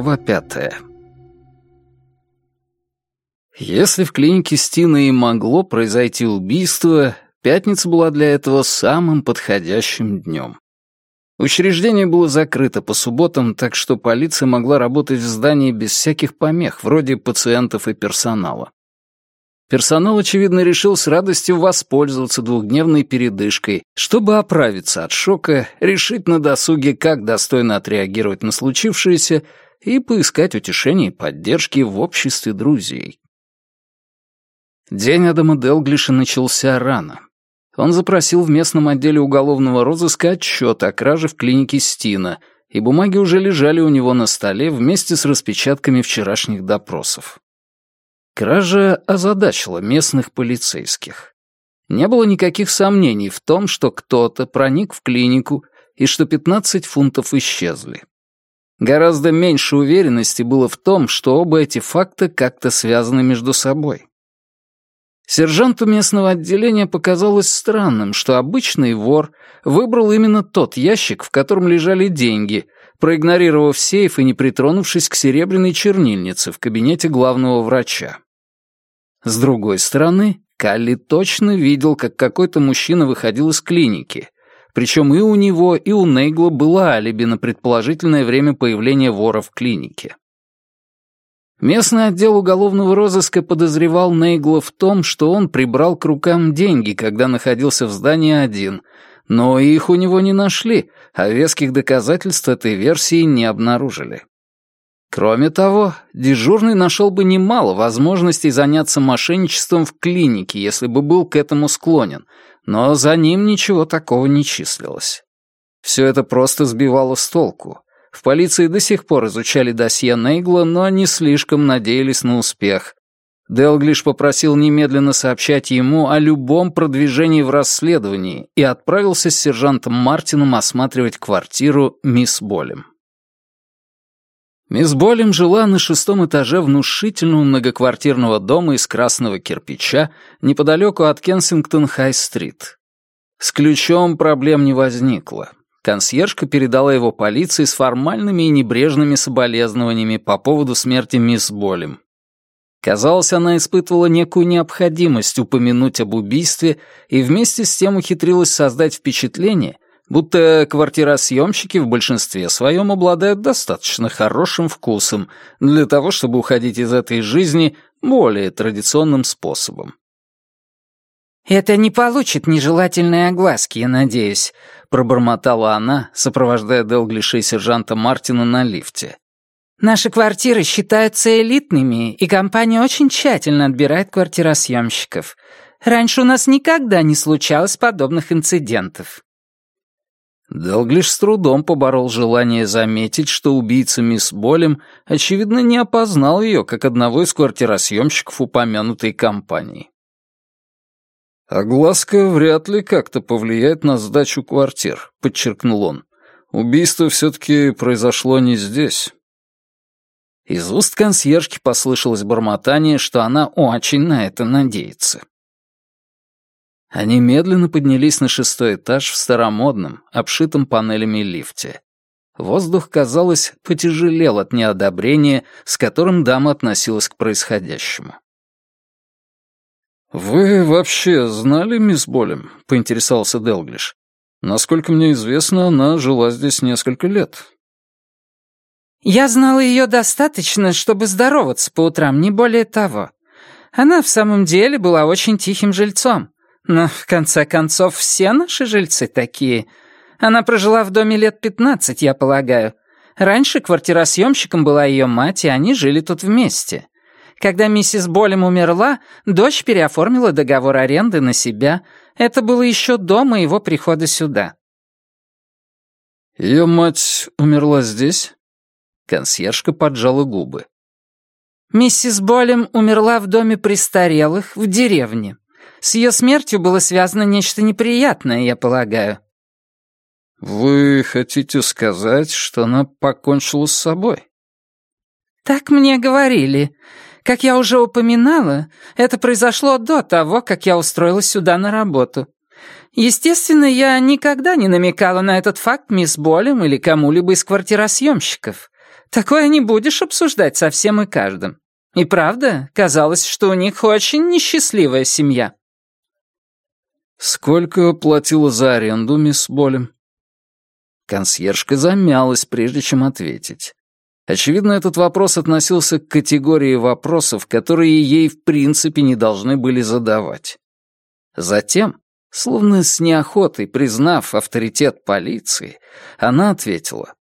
Глава пятая. Если в клинике Стина и могло произойти убийство, пятница была для этого самым подходящим днем. Учреждение было закрыто по субботам, так что полиция могла работать в здании без всяких помех, вроде пациентов и персонала. Персонал, очевидно, решил с радостью воспользоваться двухдневной передышкой, чтобы оправиться от шока, решить на досуге, как достойно отреагировать на случившееся и поискать утешения и поддержки в обществе друзей. День Адама Делглиша начался рано. Он запросил в местном отделе уголовного розыска отчет о краже в клинике Стина, и бумаги уже лежали у него на столе вместе с распечатками вчерашних допросов. Кража озадачила местных полицейских. Не было никаких сомнений в том, что кто-то проник в клинику и что 15 фунтов исчезли. Гораздо меньше уверенности было в том, что оба эти факта как-то связаны между собой. Сержанту местного отделения показалось странным, что обычный вор выбрал именно тот ящик, в котором лежали деньги, проигнорировав сейф и не притронувшись к серебряной чернильнице в кабинете главного врача. С другой стороны, Калли точно видел, как какой-то мужчина выходил из клиники, причем и у него, и у Нейгла было алиби на предположительное время появления вора в клинике. Местный отдел уголовного розыска подозревал Нейгла в том, что он прибрал к рукам деньги, когда находился в здании один, но их у него не нашли, а веских доказательств этой версии не обнаружили. Кроме того, дежурный нашел бы немало возможностей заняться мошенничеством в клинике, если бы был к этому склонен, но за ним ничего такого не числилось. Все это просто сбивало с толку. В полиции до сих пор изучали досье Нейгла, но не слишком надеялись на успех. Делглиш попросил немедленно сообщать ему о любом продвижении в расследовании и отправился с сержантом Мартином осматривать квартиру мисс Болем. Мисс Болем жила на шестом этаже внушительного многоквартирного дома из красного кирпича неподалеку от Кенсингтон-Хай-стрит. С ключом проблем не возникло. Консьержка передала его полиции с формальными и небрежными соболезнованиями по поводу смерти мисс Болем. Казалось, она испытывала некую необходимость упомянуть об убийстве и вместе с тем ухитрилась создать впечатление, будто квартиросъемщики в большинстве своем обладают достаточно хорошим вкусом для того, чтобы уходить из этой жизни более традиционным способом. «Это не получит нежелательной огласки, я надеюсь», — пробормотала она, сопровождая Делглиша и сержанта Мартина на лифте. «Наши квартиры считаются элитными, и компания очень тщательно отбирает квартиросъемщиков. Раньше у нас никогда не случалось подобных инцидентов». Делглиш с трудом поборол желание заметить, что убийца мисс Болем, очевидно, не опознал ее как одного из квартиросъемщиков упомянутой компании. «Огласка вряд ли как-то повлияет на сдачу квартир», — подчеркнул он. «Убийство все-таки произошло не здесь». Из уст консьержки послышалось бормотание, что она очень на это надеется. Они медленно поднялись на шестой этаж в старомодном, обшитом панелями лифте. Воздух, казалось, потяжелел от неодобрения, с которым дама относилась к происходящему. «Вы вообще знали мисс Болем?» — поинтересовался Делглиш. «Насколько мне известно, она жила здесь несколько лет». «Я знала ее достаточно, чтобы здороваться по утрам, не более того. Она в самом деле была очень тихим жильцом. Но, в конце концов, все наши жильцы такие. Она прожила в доме лет пятнадцать, я полагаю. Раньше квартиросъемщиком была ее мать, и они жили тут вместе. Когда миссис Болем умерла, дочь переоформила договор аренды на себя. Это было еще до моего прихода сюда. Ее мать умерла здесь? Консьержка поджала губы. Миссис Болем умерла в доме престарелых в деревне. С ее смертью было связано нечто неприятное, я полагаю». «Вы хотите сказать, что она покончила с собой?» «Так мне говорили. Как я уже упоминала, это произошло до того, как я устроилась сюда на работу. Естественно, я никогда не намекала на этот факт мисс Болем или кому-либо из квартиросъемщиков. Такое не будешь обсуждать со всем и каждым. И правда, казалось, что у них очень несчастливая семья». «Сколько платила за аренду, мисс Болем?» Консьержка замялась, прежде чем ответить. Очевидно, этот вопрос относился к категории вопросов, которые ей в принципе не должны были задавать. Затем, словно с неохотой признав авторитет полиции, она ответила.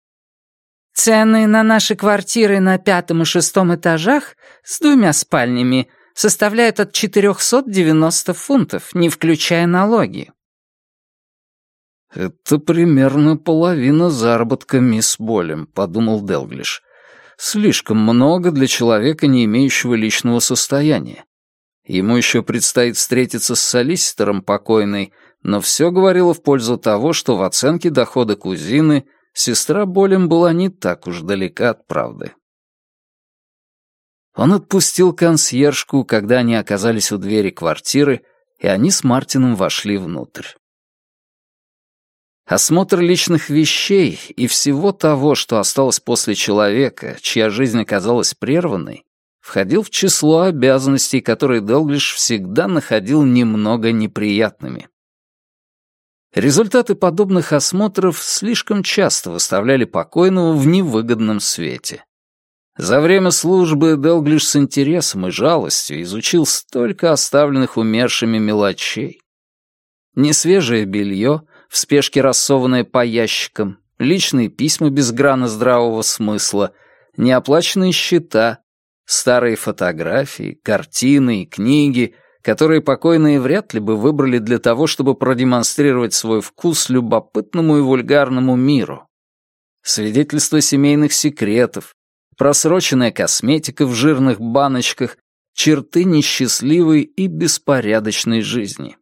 «Цены на наши квартиры на пятом и шестом этажах с двумя спальнями составляют от 490 фунтов, не включая налоги». «Это примерно половина заработка мисс Болем», — подумал Делглиш. «Слишком много для человека, не имеющего личного состояния. Ему еще предстоит встретиться с солиситором покойной, но все говорило в пользу того, что в оценке дохода кузины сестра Болем была не так уж далека от правды. Он отпустил консьержку, когда они оказались у двери квартиры, и они с Мартином вошли внутрь. Осмотр личных вещей и всего того, что осталось после человека, чья жизнь оказалась прерванной, входил в число обязанностей, которые Делглиш всегда находил немного неприятными. Результаты подобных осмотров слишком часто выставляли покойного в невыгодном свете. За время службы Делглиш с интересом и жалостью изучил столько оставленных умершими мелочей. Несвежее белье, в спешке рассованное по ящикам, личные письма без грана здравого смысла, неоплаченные счета, Старые фотографии, картины и книги, которые покойные вряд ли бы выбрали для того, чтобы продемонстрировать свой вкус любопытному и вульгарному миру. Свидетельства семейных секретов, просроченная косметика в жирных баночках, черты несчастливой и беспорядочной жизни.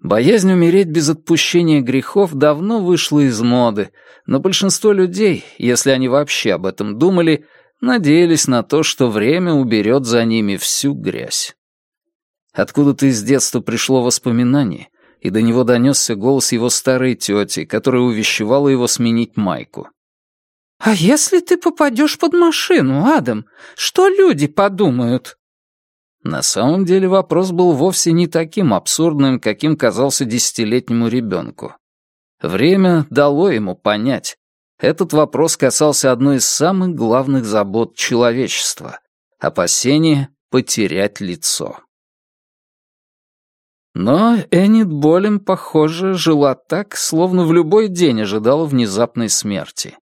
Боязнь умереть без отпущения грехов давно вышла из моды, но большинство людей, если они вообще об этом думали, надеялись на то, что время уберет за ними всю грязь. Откуда-то из детства пришло воспоминание, и до него донесся голос его старой тети, которая увещевала его сменить майку. «А если ты попадешь под машину, Адам, что люди подумают?» На самом деле вопрос был вовсе не таким абсурдным, каким казался десятилетнему ребенку. Время дало ему понять, этот вопрос касался одной из самых главных забот человечества — опасения потерять лицо. Но Энит Болем, похоже, жила так, словно в любой день ожидала внезапной смерти.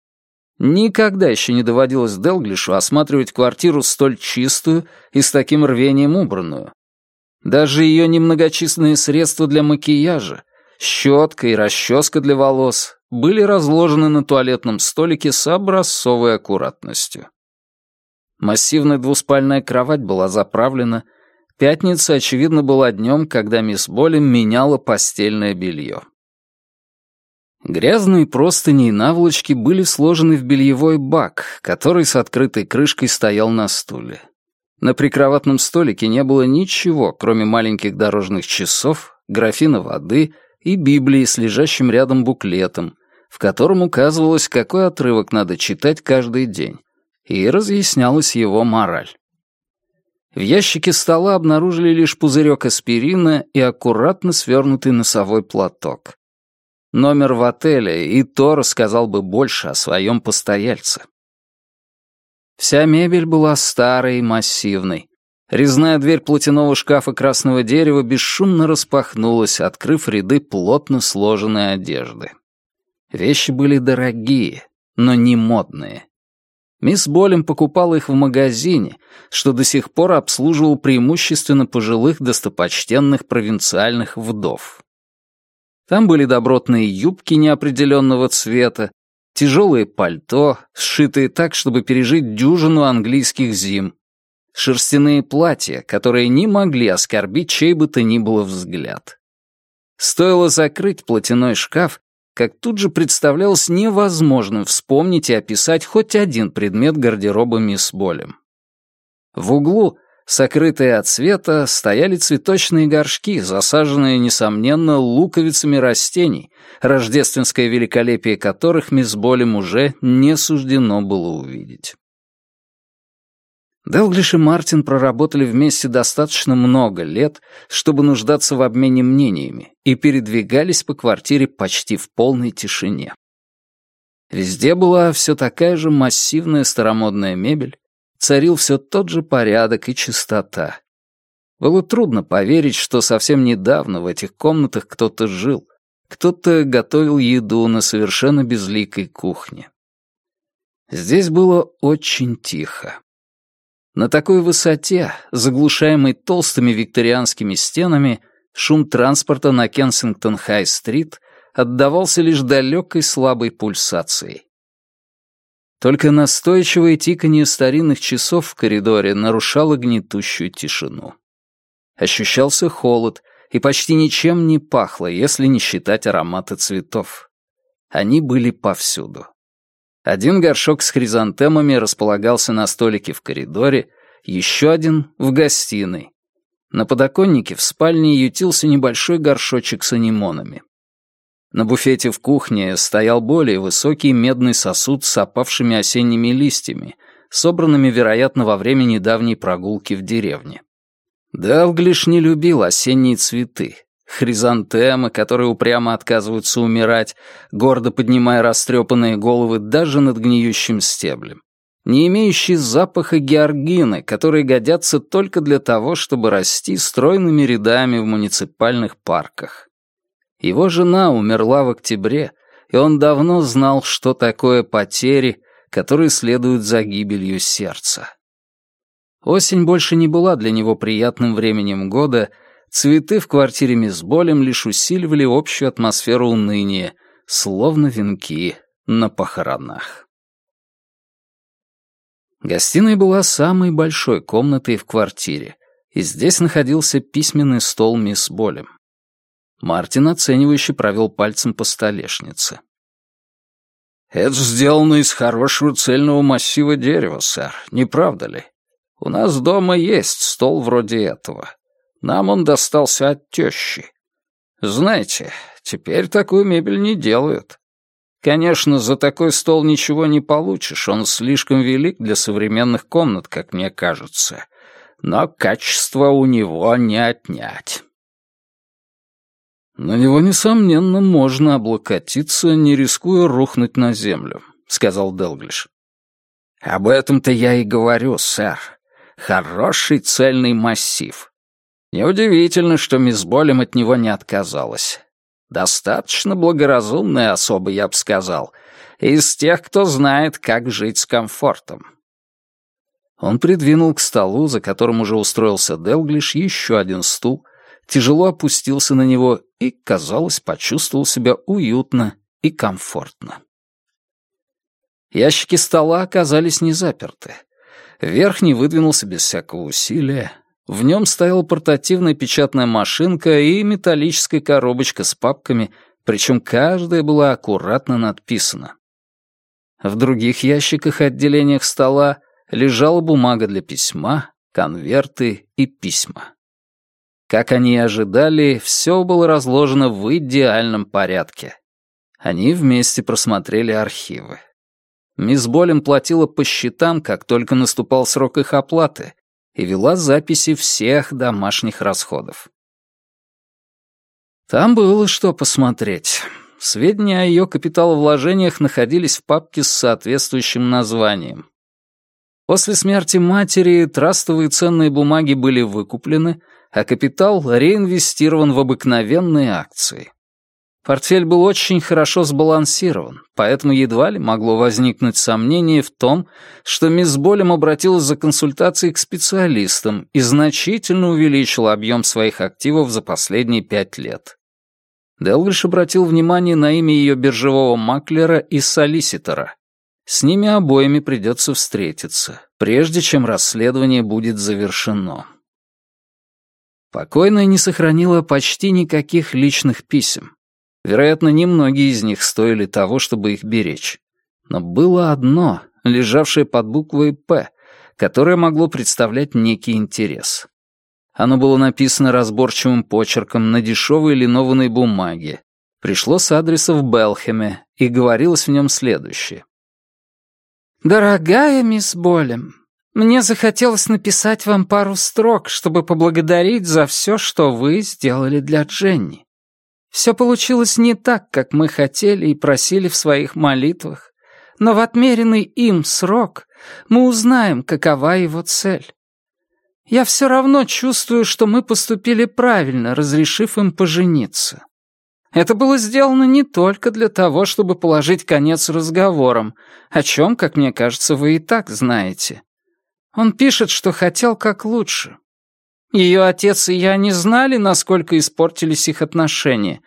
Никогда еще не доводилось Делглишу осматривать квартиру столь чистую и с таким рвением убранную. Даже ее немногочисленные средства для макияжа, щетка и расческа для волос, были разложены на туалетном столике с образцовой аккуратностью. Массивная двуспальная кровать была заправлена. Пятница, очевидно, была днем, когда мисс Болем меняла постельное белье. Грязные простыни и наволочки были сложены в бельевой бак, который с открытой крышкой стоял на стуле. На прикроватном столике не было ничего, кроме маленьких дорожных часов, графина воды и Библии с лежащим рядом буклетом, в котором указывалось, какой отрывок надо читать каждый день, и разъяснялась его мораль. В ящике стола обнаружили лишь пузырек аспирина и аккуратно свернутый носовой платок. Номер в отеле и то рассказал бы больше о своем постояльце. Вся мебель была старой и массивной. Резная дверь платяного шкафа красного дерева бесшумно распахнулась, открыв ряды плотно сложенной одежды. Вещи были дорогие, но не модные. Мисс Болем покупала их в магазине, что до сих пор обслуживал преимущественно пожилых достопочтенных провинциальных вдов. Там были добротные юбки неопределенного цвета, тяжелые пальто, сшитые так, чтобы пережить дюжину английских зим, шерстяные платья, которые не могли оскорбить чей бы то ни было взгляд. Стоило закрыть платяной шкаф, как тут же представлялось невозможным вспомнить и описать хоть один предмет гардероба мисс Болем. В углу Сокрытые от света стояли цветочные горшки, засаженные, несомненно, луковицами растений, рождественское великолепие которых мисс Болем уже не суждено было увидеть. Делглиш и Мартин проработали вместе достаточно много лет, чтобы нуждаться в обмене мнениями, и передвигались по квартире почти в полной тишине. Везде была все такая же массивная старомодная мебель, царил все тот же порядок и чистота. Было трудно поверить, что совсем недавно в этих комнатах кто-то жил, кто-то готовил еду на совершенно безликой кухне. Здесь было очень тихо. На такой высоте, заглушаемой толстыми викторианскими стенами, шум транспорта на Кенсингтон-Хай-стрит отдавался лишь далекой слабой пульсацией. Только настойчивое тиканье старинных часов в коридоре нарушало гнетущую тишину. Ощущался холод, и почти ничем не пахло, если не считать аромата цветов. Они были повсюду. Один горшок с хризантемами располагался на столике в коридоре, еще один — в гостиной. На подоконнике в спальне ютился небольшой горшочек с анимонами. На буфете в кухне стоял более высокий медный сосуд с опавшими осенними листьями, собранными, вероятно, во время недавней прогулки в деревне. Далглиш не любил осенние цветы. Хризантемы, которые упрямо отказываются умирать, гордо поднимая растрепанные головы даже над гниющим стеблем. Не имеющие запаха георгины, которые годятся только для того, чтобы расти стройными рядами в муниципальных парках. Его жена умерла в октябре, и он давно знал, что такое потери, которые следуют за гибелью сердца. Осень больше не была для него приятным временем года, цветы в квартире мисс Болем лишь усиливали общую атмосферу уныния, словно венки на похоронах. Гостиная была самой большой комнатой в квартире, и здесь находился письменный стол мисс Болем. Мартин оценивающе провел пальцем по столешнице. «Это сделано из хорошего цельного массива дерева, сэр, не правда ли? У нас дома есть стол вроде этого. Нам он достался от тещи. Знаете, теперь такую мебель не делают. Конечно, за такой стол ничего не получишь, он слишком велик для современных комнат, как мне кажется. Но качество у него не отнять». «На него, несомненно, можно облокотиться, не рискуя рухнуть на землю», — сказал Делглиш. «Об этом-то я и говорю, сэр. Хороший цельный массив. Неудивительно, что мисс Болем от него не отказалась. Достаточно благоразумная особа, я бы сказал, из тех, кто знает, как жить с комфортом». Он придвинул к столу, за которым уже устроился Делглиш, еще один стул — тяжело опустился на него и, казалось, почувствовал себя уютно и комфортно. Ящики стола оказались не заперты. Верхний выдвинулся без всякого усилия. В нем стояла портативная печатная машинка и металлическая коробочка с папками, причем каждая была аккуратно надписана. В других ящиках-отделениях стола лежала бумага для письма, конверты и письма. Как они и ожидали, все было разложено в идеальном порядке. Они вместе просмотрели архивы. Мисс Болем платила по счетам, как только наступал срок их оплаты, и вела записи всех домашних расходов. Там было что посмотреть. Сведения о ее капиталовложениях находились в папке с соответствующим названием. После смерти матери трастовые ценные бумаги были выкуплены, а капитал реинвестирован в обыкновенные акции. Портфель был очень хорошо сбалансирован, поэтому едва ли могло возникнуть сомнение в том, что мисс Болем обратилась за консультацией к специалистам и значительно увеличила объем своих активов за последние пять лет. Делгриш обратил внимание на имя ее биржевого маклера и солиситора. С ними обоими придется встретиться, прежде чем расследование будет завершено. Покойная не сохранила почти никаких личных писем. Вероятно, немногие из них стоили того, чтобы их беречь. Но было одно, лежавшее под буквой «П», которое могло представлять некий интерес. Оно было написано разборчивым почерком на дешевой линованной бумаге, пришло с адреса в Белхеме и говорилось в нем следующее. «Дорогая мисс Болем, мне захотелось написать вам пару строк, чтобы поблагодарить за все, что вы сделали для Дженни. Все получилось не так, как мы хотели и просили в своих молитвах, но в отмеренный им срок мы узнаем, какова его цель. Я все равно чувствую, что мы поступили правильно, разрешив им пожениться. Это было сделано не только для того, чтобы положить конец разговорам, о чем, как мне кажется, вы и так знаете. Он пишет, что хотел как лучше. Ее отец и я не знали, насколько испортились их отношения.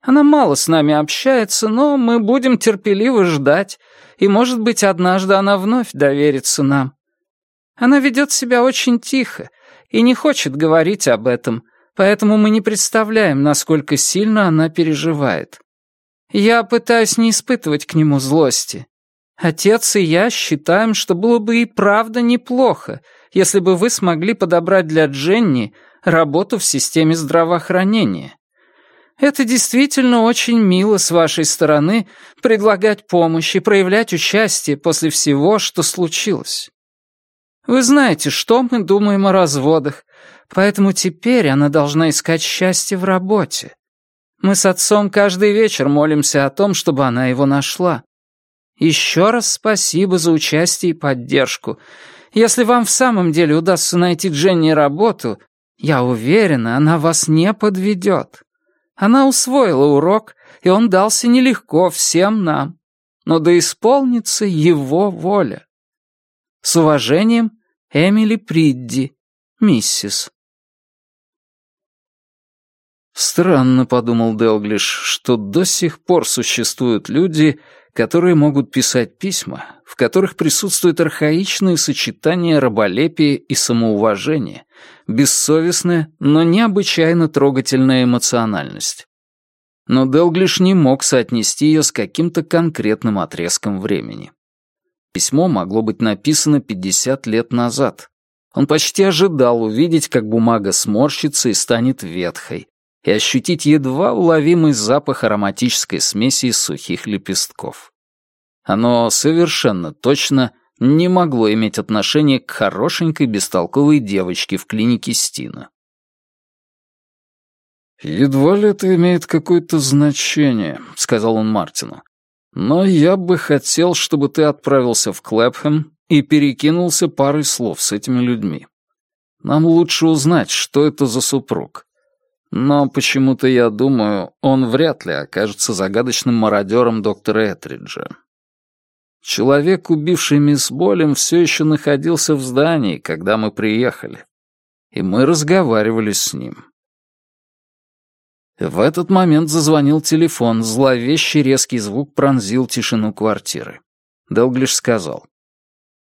Она мало с нами общается, но мы будем терпеливо ждать, и, может быть, однажды она вновь доверится нам. Она ведет себя очень тихо и не хочет говорить об этом, поэтому мы не представляем, насколько сильно она переживает. Я пытаюсь не испытывать к нему злости. Отец и я считаем, что было бы и правда неплохо, если бы вы смогли подобрать для Дженни работу в системе здравоохранения. Это действительно очень мило с вашей стороны предлагать помощь и проявлять участие после всего, что случилось. Вы знаете, что мы думаем о разводах, поэтому теперь она должна искать счастье в работе. Мы с отцом каждый вечер молимся о том, чтобы она его нашла. Еще раз спасибо за участие и поддержку. Если вам в самом деле удастся найти Дженни работу, я уверена, она вас не подведет. Она усвоила урок, и он дался нелегко всем нам. Но да исполнится его воля. С уважением, Эмили Придди, миссис. Странно, подумал Делглиш, что до сих пор существуют люди, которые могут писать письма, в которых присутствует архаичное сочетание раболепия и самоуважения, бессовестная, но необычайно трогательная эмоциональность. Но Делглиш не мог соотнести ее с каким-то конкретным отрезком времени. Письмо могло быть написано 50 лет назад. Он почти ожидал увидеть, как бумага сморщится и станет ветхой, и ощутить едва уловимый запах ароматической смеси из сухих лепестков. Оно совершенно точно не могло иметь отношения к хорошенькой бестолковой девочке в клинике Стина. «Едва ли это имеет какое-то значение», — сказал он Мартину. Но я бы хотел, чтобы ты отправился в Клэпхэм и перекинулся парой слов с этими людьми. Нам лучше узнать, что это за супруг. Но почему-то я думаю, он вряд ли окажется загадочным мародером доктора Этриджа. Человек, убивший мисс Болем, все еще находился в здании, когда мы приехали. И мы разговаривали с ним. В этот момент зазвонил телефон, зловещий резкий звук пронзил тишину квартиры. Делглиш сказал.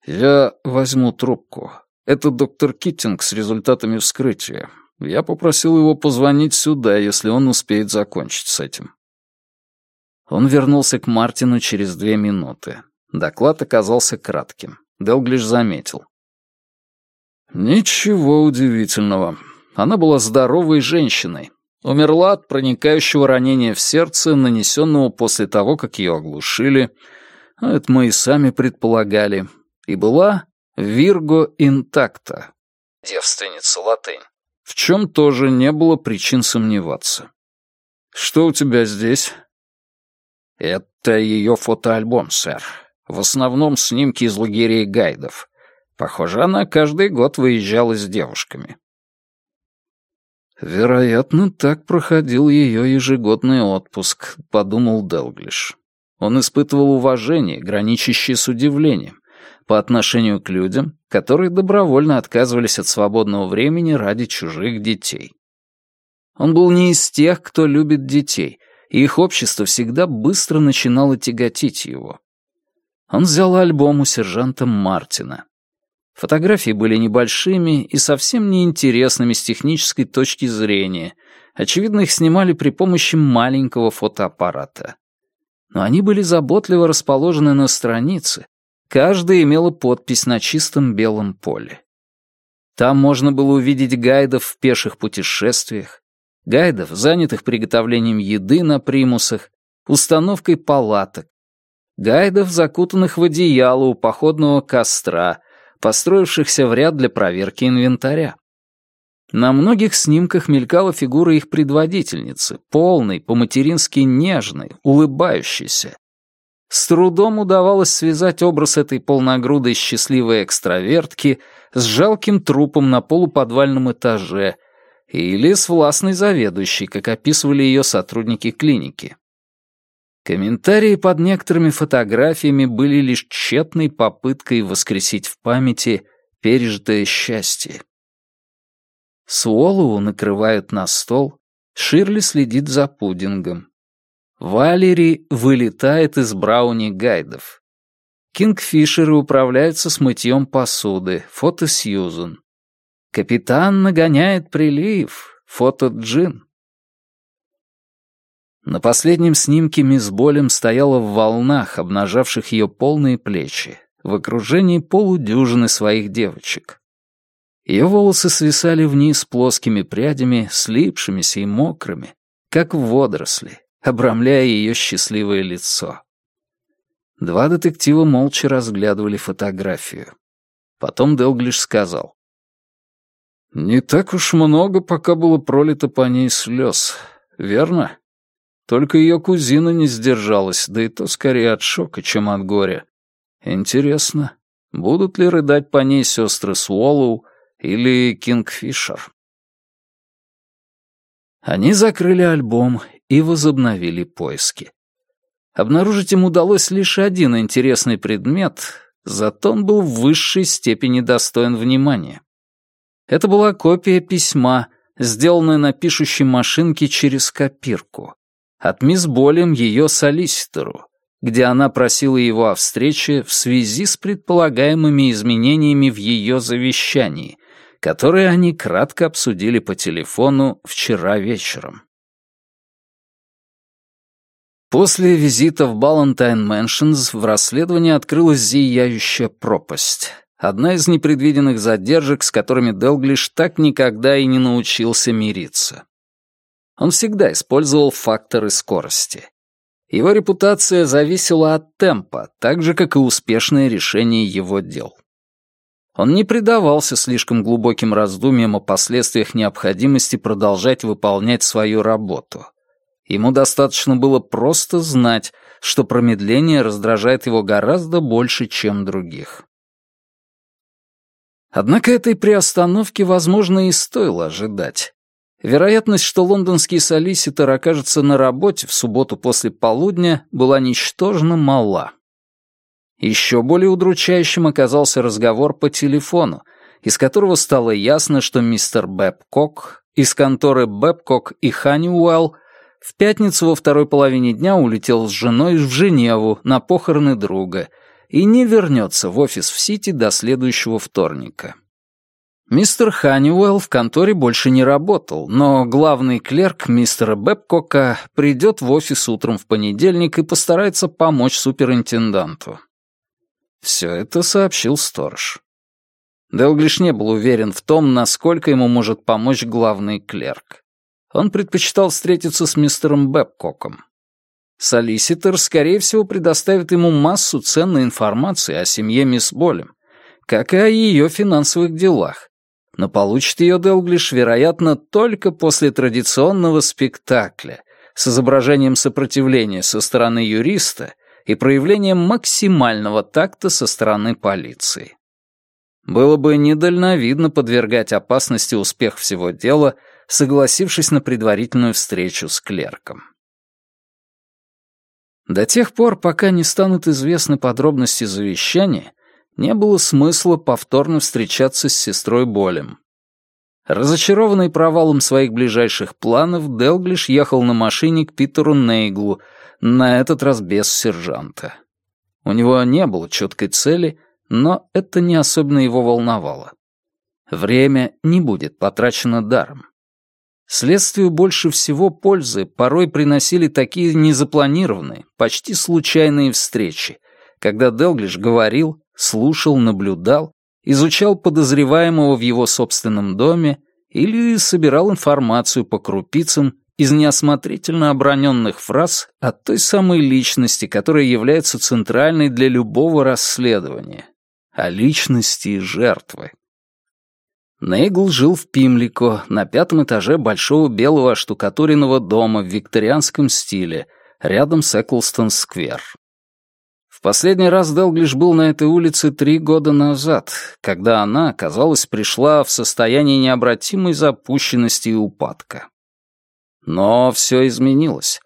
«Я возьму трубку. Это доктор Киттинг с результатами вскрытия. Я попросил его позвонить сюда, если он успеет закончить с этим». Он вернулся к Мартину через две минуты. Доклад оказался кратким. Делглиш заметил. «Ничего удивительного. Она была здоровой женщиной, Умерла от проникающего ранения в сердце, нанесенного после того, как ее оглушили. Это мы и сами предполагали. И была Вирго интакта. Девственница латынь. В чем тоже не было причин сомневаться. Что у тебя здесь? Это ее фотоальбом, сэр. В основном снимки из лагерей гайдов. Похоже, она каждый год выезжала с девушками. «Вероятно, так проходил ее ежегодный отпуск», — подумал Делглиш. Он испытывал уважение, граничащее с удивлением, по отношению к людям, которые добровольно отказывались от свободного времени ради чужих детей. Он был не из тех, кто любит детей, и их общество всегда быстро начинало тяготить его. Он взял альбом у сержанта Мартина. Фотографии были небольшими и совсем неинтересными с технической точки зрения. Очевидно, их снимали при помощи маленького фотоаппарата. Но они были заботливо расположены на странице, Каждая имела подпись на чистом белом поле. Там можно было увидеть гайдов в пеших путешествиях, гайдов, занятых приготовлением еды на примусах, установкой палаток, гайдов, закутанных в одеяло у походного костра, построившихся в ряд для проверки инвентаря. На многих снимках мелькала фигура их предводительницы, полной, по-матерински нежной, улыбающейся. С трудом удавалось связать образ этой полногрудой счастливой экстравертки с жалким трупом на полуподвальном этаже или с властной заведующей, как описывали ее сотрудники клиники. Комментарии под некоторыми фотографиями были лишь тщетной попыткой воскресить в памяти пережитое счастье. Суолову накрывают на стол, Ширли следит за пудингом. Валери вылетает из брауни гайдов. Кингфишеры управляются с мытьем посуды, фото Сьюзен. Капитан нагоняет прилив, фото Джин. На последнем снимке мисс Болем стояла в волнах, обнажавших ее полные плечи, в окружении полудюжины своих девочек. Ее волосы свисали вниз плоскими прядями, слипшимися и мокрыми, как водоросли, обрамляя ее счастливое лицо. Два детектива молча разглядывали фотографию. Потом Делглиш сказал. «Не так уж много пока было пролито по ней слез, верно? Только ее кузина не сдержалась, да и то скорее от шока, чем от горя. Интересно, будут ли рыдать по ней сестры Суоллоу или Кингфишер. Они закрыли альбом и возобновили поиски. Обнаружить им удалось лишь один интересный предмет, зато он был в высшей степени достоин внимания. Это была копия письма, сделанная на пишущей машинке через копирку, от мисс Болем ее солиситору, где она просила его о встрече в связи с предполагаемыми изменениями в ее завещании, которые они кратко обсудили по телефону вчера вечером. После визита в Балантайн Мэншнс в расследовании открылась зияющая пропасть. Одна из непредвиденных задержек, с которыми Делглиш так никогда и не научился мириться. Он всегда использовал факторы скорости. Его репутация зависела от темпа, так же, как и успешное решение его дел. Он не предавался слишком глубоким раздумьям о последствиях необходимости продолжать выполнять свою работу. Ему достаточно было просто знать, что промедление раздражает его гораздо больше, чем других. Однако этой приостановки, возможно, и стоило ожидать. Вероятность, что лондонский солиситор окажется на работе в субботу после полудня, была ничтожно мала. Еще более удручающим оказался разговор по телефону, из которого стало ясно, что мистер Бэбкок из конторы Бэбкок и Ханниуэлл в пятницу во второй половине дня улетел с женой в Женеву на похороны друга и не вернется в офис в Сити до следующего вторника. Мистер Ханниуэлл в конторе больше не работал, но главный клерк мистера Бэбкока придет в офис утром в понедельник и постарается помочь суперинтенданту. Все это сообщил сторож. Делглиш не был уверен в том, насколько ему может помочь главный клерк. Он предпочитал встретиться с мистером Бэбкоком. Солиситор, скорее всего, предоставит ему массу ценной информации о семье мисс Болем, как и о ее финансовых делах. Но получит ее Делглиш, вероятно, только после традиционного спектакля с изображением сопротивления со стороны юриста и проявлением максимального такта со стороны полиции. Было бы недальновидно подвергать опасности успех всего дела, согласившись на предварительную встречу с клерком. До тех пор, пока не станут известны подробности завещания, не было смысла повторно встречаться с сестрой Болем. Разочарованный провалом своих ближайших планов, Делглиш ехал на машине к Питеру Нейглу, на этот раз без сержанта. У него не было четкой цели, но это не особенно его волновало. Время не будет потрачено даром. Следствию больше всего пользы порой приносили такие незапланированные, почти случайные встречи, когда Делглиш говорил, слушал, наблюдал, изучал подозреваемого в его собственном доме или собирал информацию по крупицам из неосмотрительно оброненных фраз от той самой личности, которая является центральной для любого расследования, о личности жертвы. Нейгл жил в Пимлико, на пятом этаже большого белого оштукатуренного дома в викторианском стиле, рядом с Эклстон-сквер. В последний раз Делглиш был на этой улице три года назад, когда она, казалось, пришла в состояние необратимой запущенности и упадка. Но все изменилось.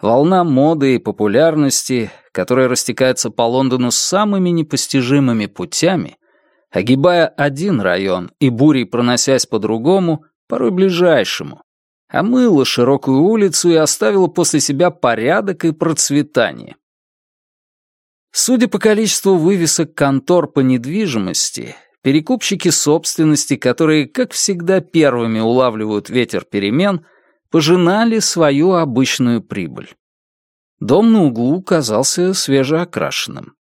Волна моды и популярности, которая растекается по Лондону самыми непостижимыми путями, огибая один район и бурей проносясь по другому, порой ближайшему, омыла широкую улицу и оставила после себя порядок и процветание. Судя по количеству вывесок контор по недвижимости, перекупщики собственности, которые, как всегда, первыми улавливают ветер перемен, пожинали свою обычную прибыль. Дом на углу казался свежеокрашенным.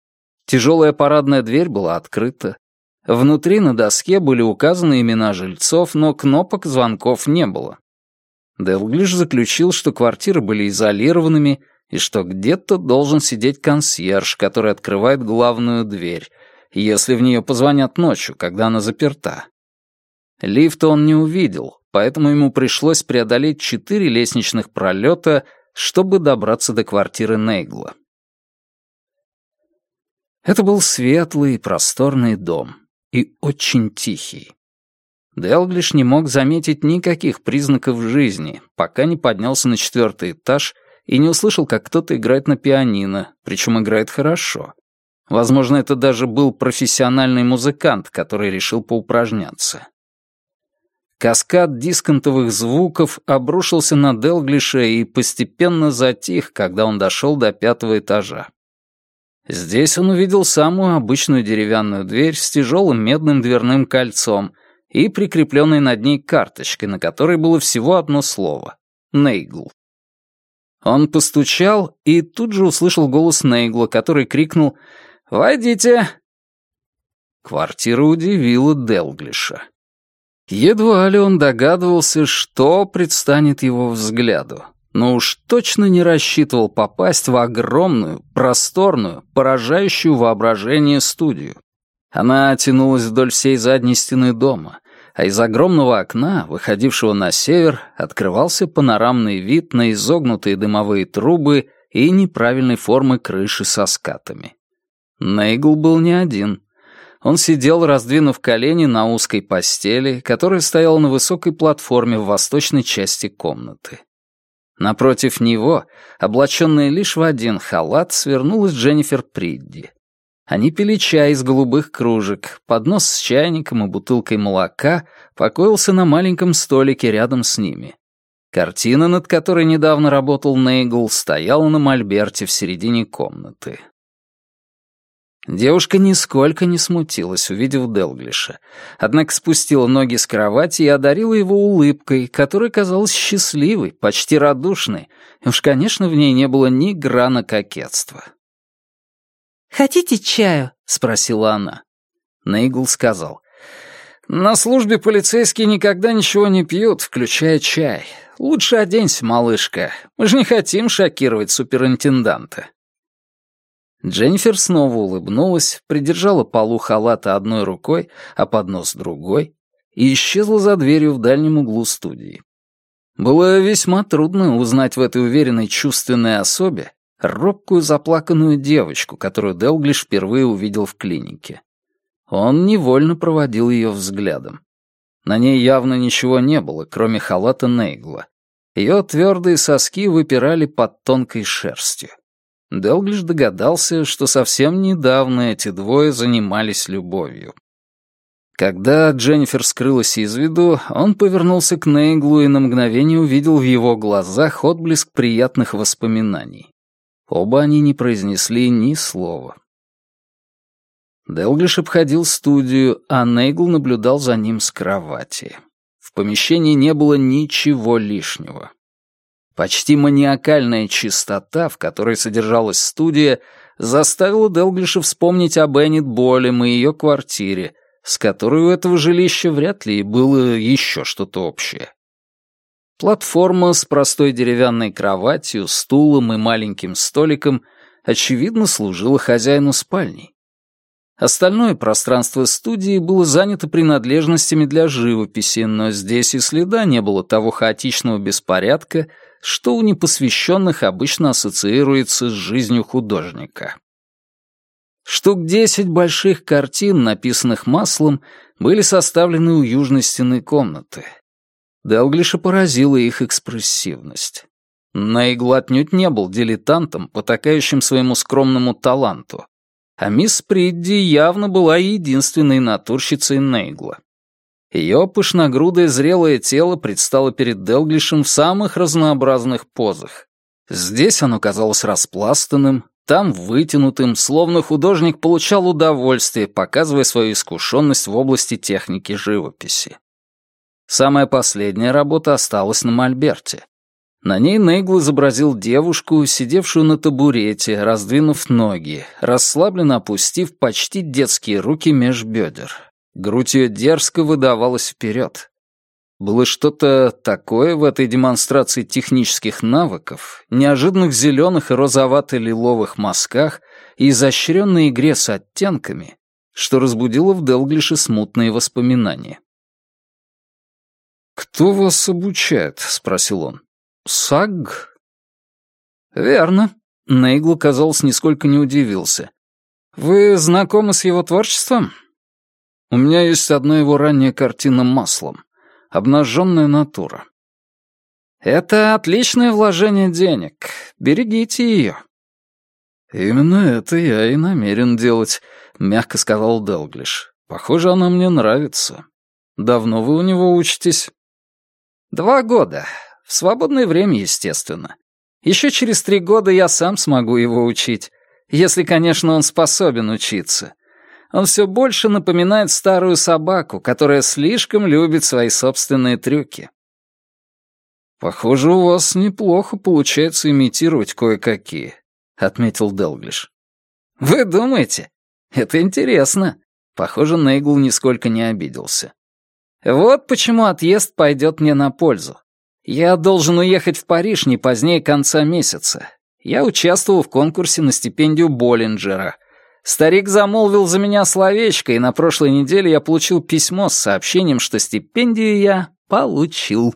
Тяжелая парадная дверь была открыта. Внутри на доске были указаны имена жильцов, но кнопок звонков не было. Делглиш заключил, что квартиры были изолированными и что где-то должен сидеть консьерж, который открывает главную дверь, если в нее позвонят ночью, когда она заперта. Лифта он не увидел, поэтому ему пришлось преодолеть четыре лестничных пролета, чтобы добраться до квартиры Нейгла. Это был светлый и просторный дом, и очень тихий. Делглиш не мог заметить никаких признаков жизни, пока не поднялся на четвертый этаж и не услышал, как кто-то играет на пианино, причем играет хорошо. Возможно, это даже был профессиональный музыкант, который решил поупражняться. Каскад дисконтовых звуков обрушился на Делглиша и постепенно затих, когда он дошел до пятого этажа. Здесь он увидел самую обычную деревянную дверь с тяжелым медным дверным кольцом и прикрепленной над ней карточкой, на которой было всего одно слово — «Нейгл». Он постучал и тут же услышал голос Нейгла, который крикнул «Войдите!». Квартира удивила Делглиша. Едва ли он догадывался, что предстанет его взгляду, но уж точно не рассчитывал попасть в огромную, просторную, поражающую воображение студию. Она тянулась вдоль всей задней стены дома, а из огромного окна, выходившего на север, открывался панорамный вид на изогнутые дымовые трубы и неправильной формы крыши со скатами. Нейгл был не один. Он сидел, раздвинув колени на узкой постели, которая стояла на высокой платформе в восточной части комнаты. Напротив него, облаченная лишь в один халат, свернулась Дженнифер Придди. Они пили чай из голубых кружек, поднос с чайником и бутылкой молока покоился на маленьком столике рядом с ними. Картина, над которой недавно работал Нейгл, стояла на мольберте в середине комнаты. Девушка нисколько не смутилась, увидев Делглиша, однако спустила ноги с кровати и одарила его улыбкой, которая казалась счастливой, почти радушной, и уж, конечно, в ней не было ни грана кокетства. «Хотите чаю?» — спросила она. Нейгл сказал. «На службе полицейские никогда ничего не пьют, включая чай. Лучше оденься, малышка. Мы же не хотим шокировать суперинтенданта». Дженнифер снова улыбнулась, придержала полу халата одной рукой, а поднос другой, и исчезла за дверью в дальнем углу студии. Было весьма трудно узнать в этой уверенной чувственной особе робкую заплаканную девочку, которую Делглиш впервые увидел в клинике. Он невольно проводил ее взглядом. На ней явно ничего не было, кроме халата Нейгла. Ее твердые соски выпирали под тонкой шерстью. Делглиш догадался, что совсем недавно эти двое занимались любовью. Когда Дженнифер скрылась из виду, он повернулся к Нейглу и на мгновение увидел в его глазах отблеск приятных воспоминаний. Оба они не произнесли ни слова. Делглиш обходил студию, а Нейгл наблюдал за ним с кровати. В помещении не было ничего лишнего. Почти маниакальная чистота, в которой содержалась студия, заставила Делглиша вспомнить об Эннет Болем и ее квартире, с которой у этого жилища вряд ли было еще что-то общее. Платформа с простой деревянной кроватью, стулом и маленьким столиком очевидно служила хозяину спальней. Остальное пространство студии было занято принадлежностями для живописи, но здесь и следа не было того хаотичного беспорядка, что у непосвященных обычно ассоциируется с жизнью художника. Штук десять больших картин, написанных маслом, были составлены у южной стены комнаты. Делглиша поразила их экспрессивность. Нейгл отнюдь не был дилетантом, потакающим своему скромному таланту, а мисс Придди явно была единственной натурщицей Нейгла. Ее пышногрудое зрелое тело предстало перед Делглишем в самых разнообразных позах. Здесь оно казалось распластанным, там вытянутым, словно художник получал удовольствие, показывая свою искушенность в области техники живописи. Самая последняя работа осталась на мольберте. На ней Нейгл изобразил девушку, сидевшую на табурете, раздвинув ноги, расслабленно опустив почти детские руки меж бедер. Грудь ее дерзко выдавалась вперед. Было что-то такое в этой демонстрации технических навыков, неожиданных зеленых и розовато-лиловых мазках и изощренной игре с оттенками, что разбудило в Делглише смутные воспоминания. «Кто вас обучает?» — спросил он. «Саг?» «Верно». Нейгл, казалось, нисколько не удивился. «Вы знакомы с его творчеством?» «У меня есть одна его ранняя картина маслом. Обнаженная натура». «Это отличное вложение денег. Берегите ее». «Именно это я и намерен делать», — мягко сказал Делглиш. «Похоже, она мне нравится. Давно вы у него учитесь?» «Два года. В свободное время, естественно. Еще через три года я сам смогу его учить, если, конечно, он способен учиться. Он все больше напоминает старую собаку, которая слишком любит свои собственные трюки. «Похоже, у вас неплохо получается имитировать кое-какие», — отметил Делглиш. «Вы думаете? Это интересно». Похоже, Нейгл нисколько не обиделся. «Вот почему отъезд пойдет мне на пользу. Я должен уехать в Париж не позднее конца месяца. Я участвовал в конкурсе на стипендию Боллинджера. Старик замолвил за меня словечко, и на прошлой неделе я получил письмо с сообщением, что стипендию я получил.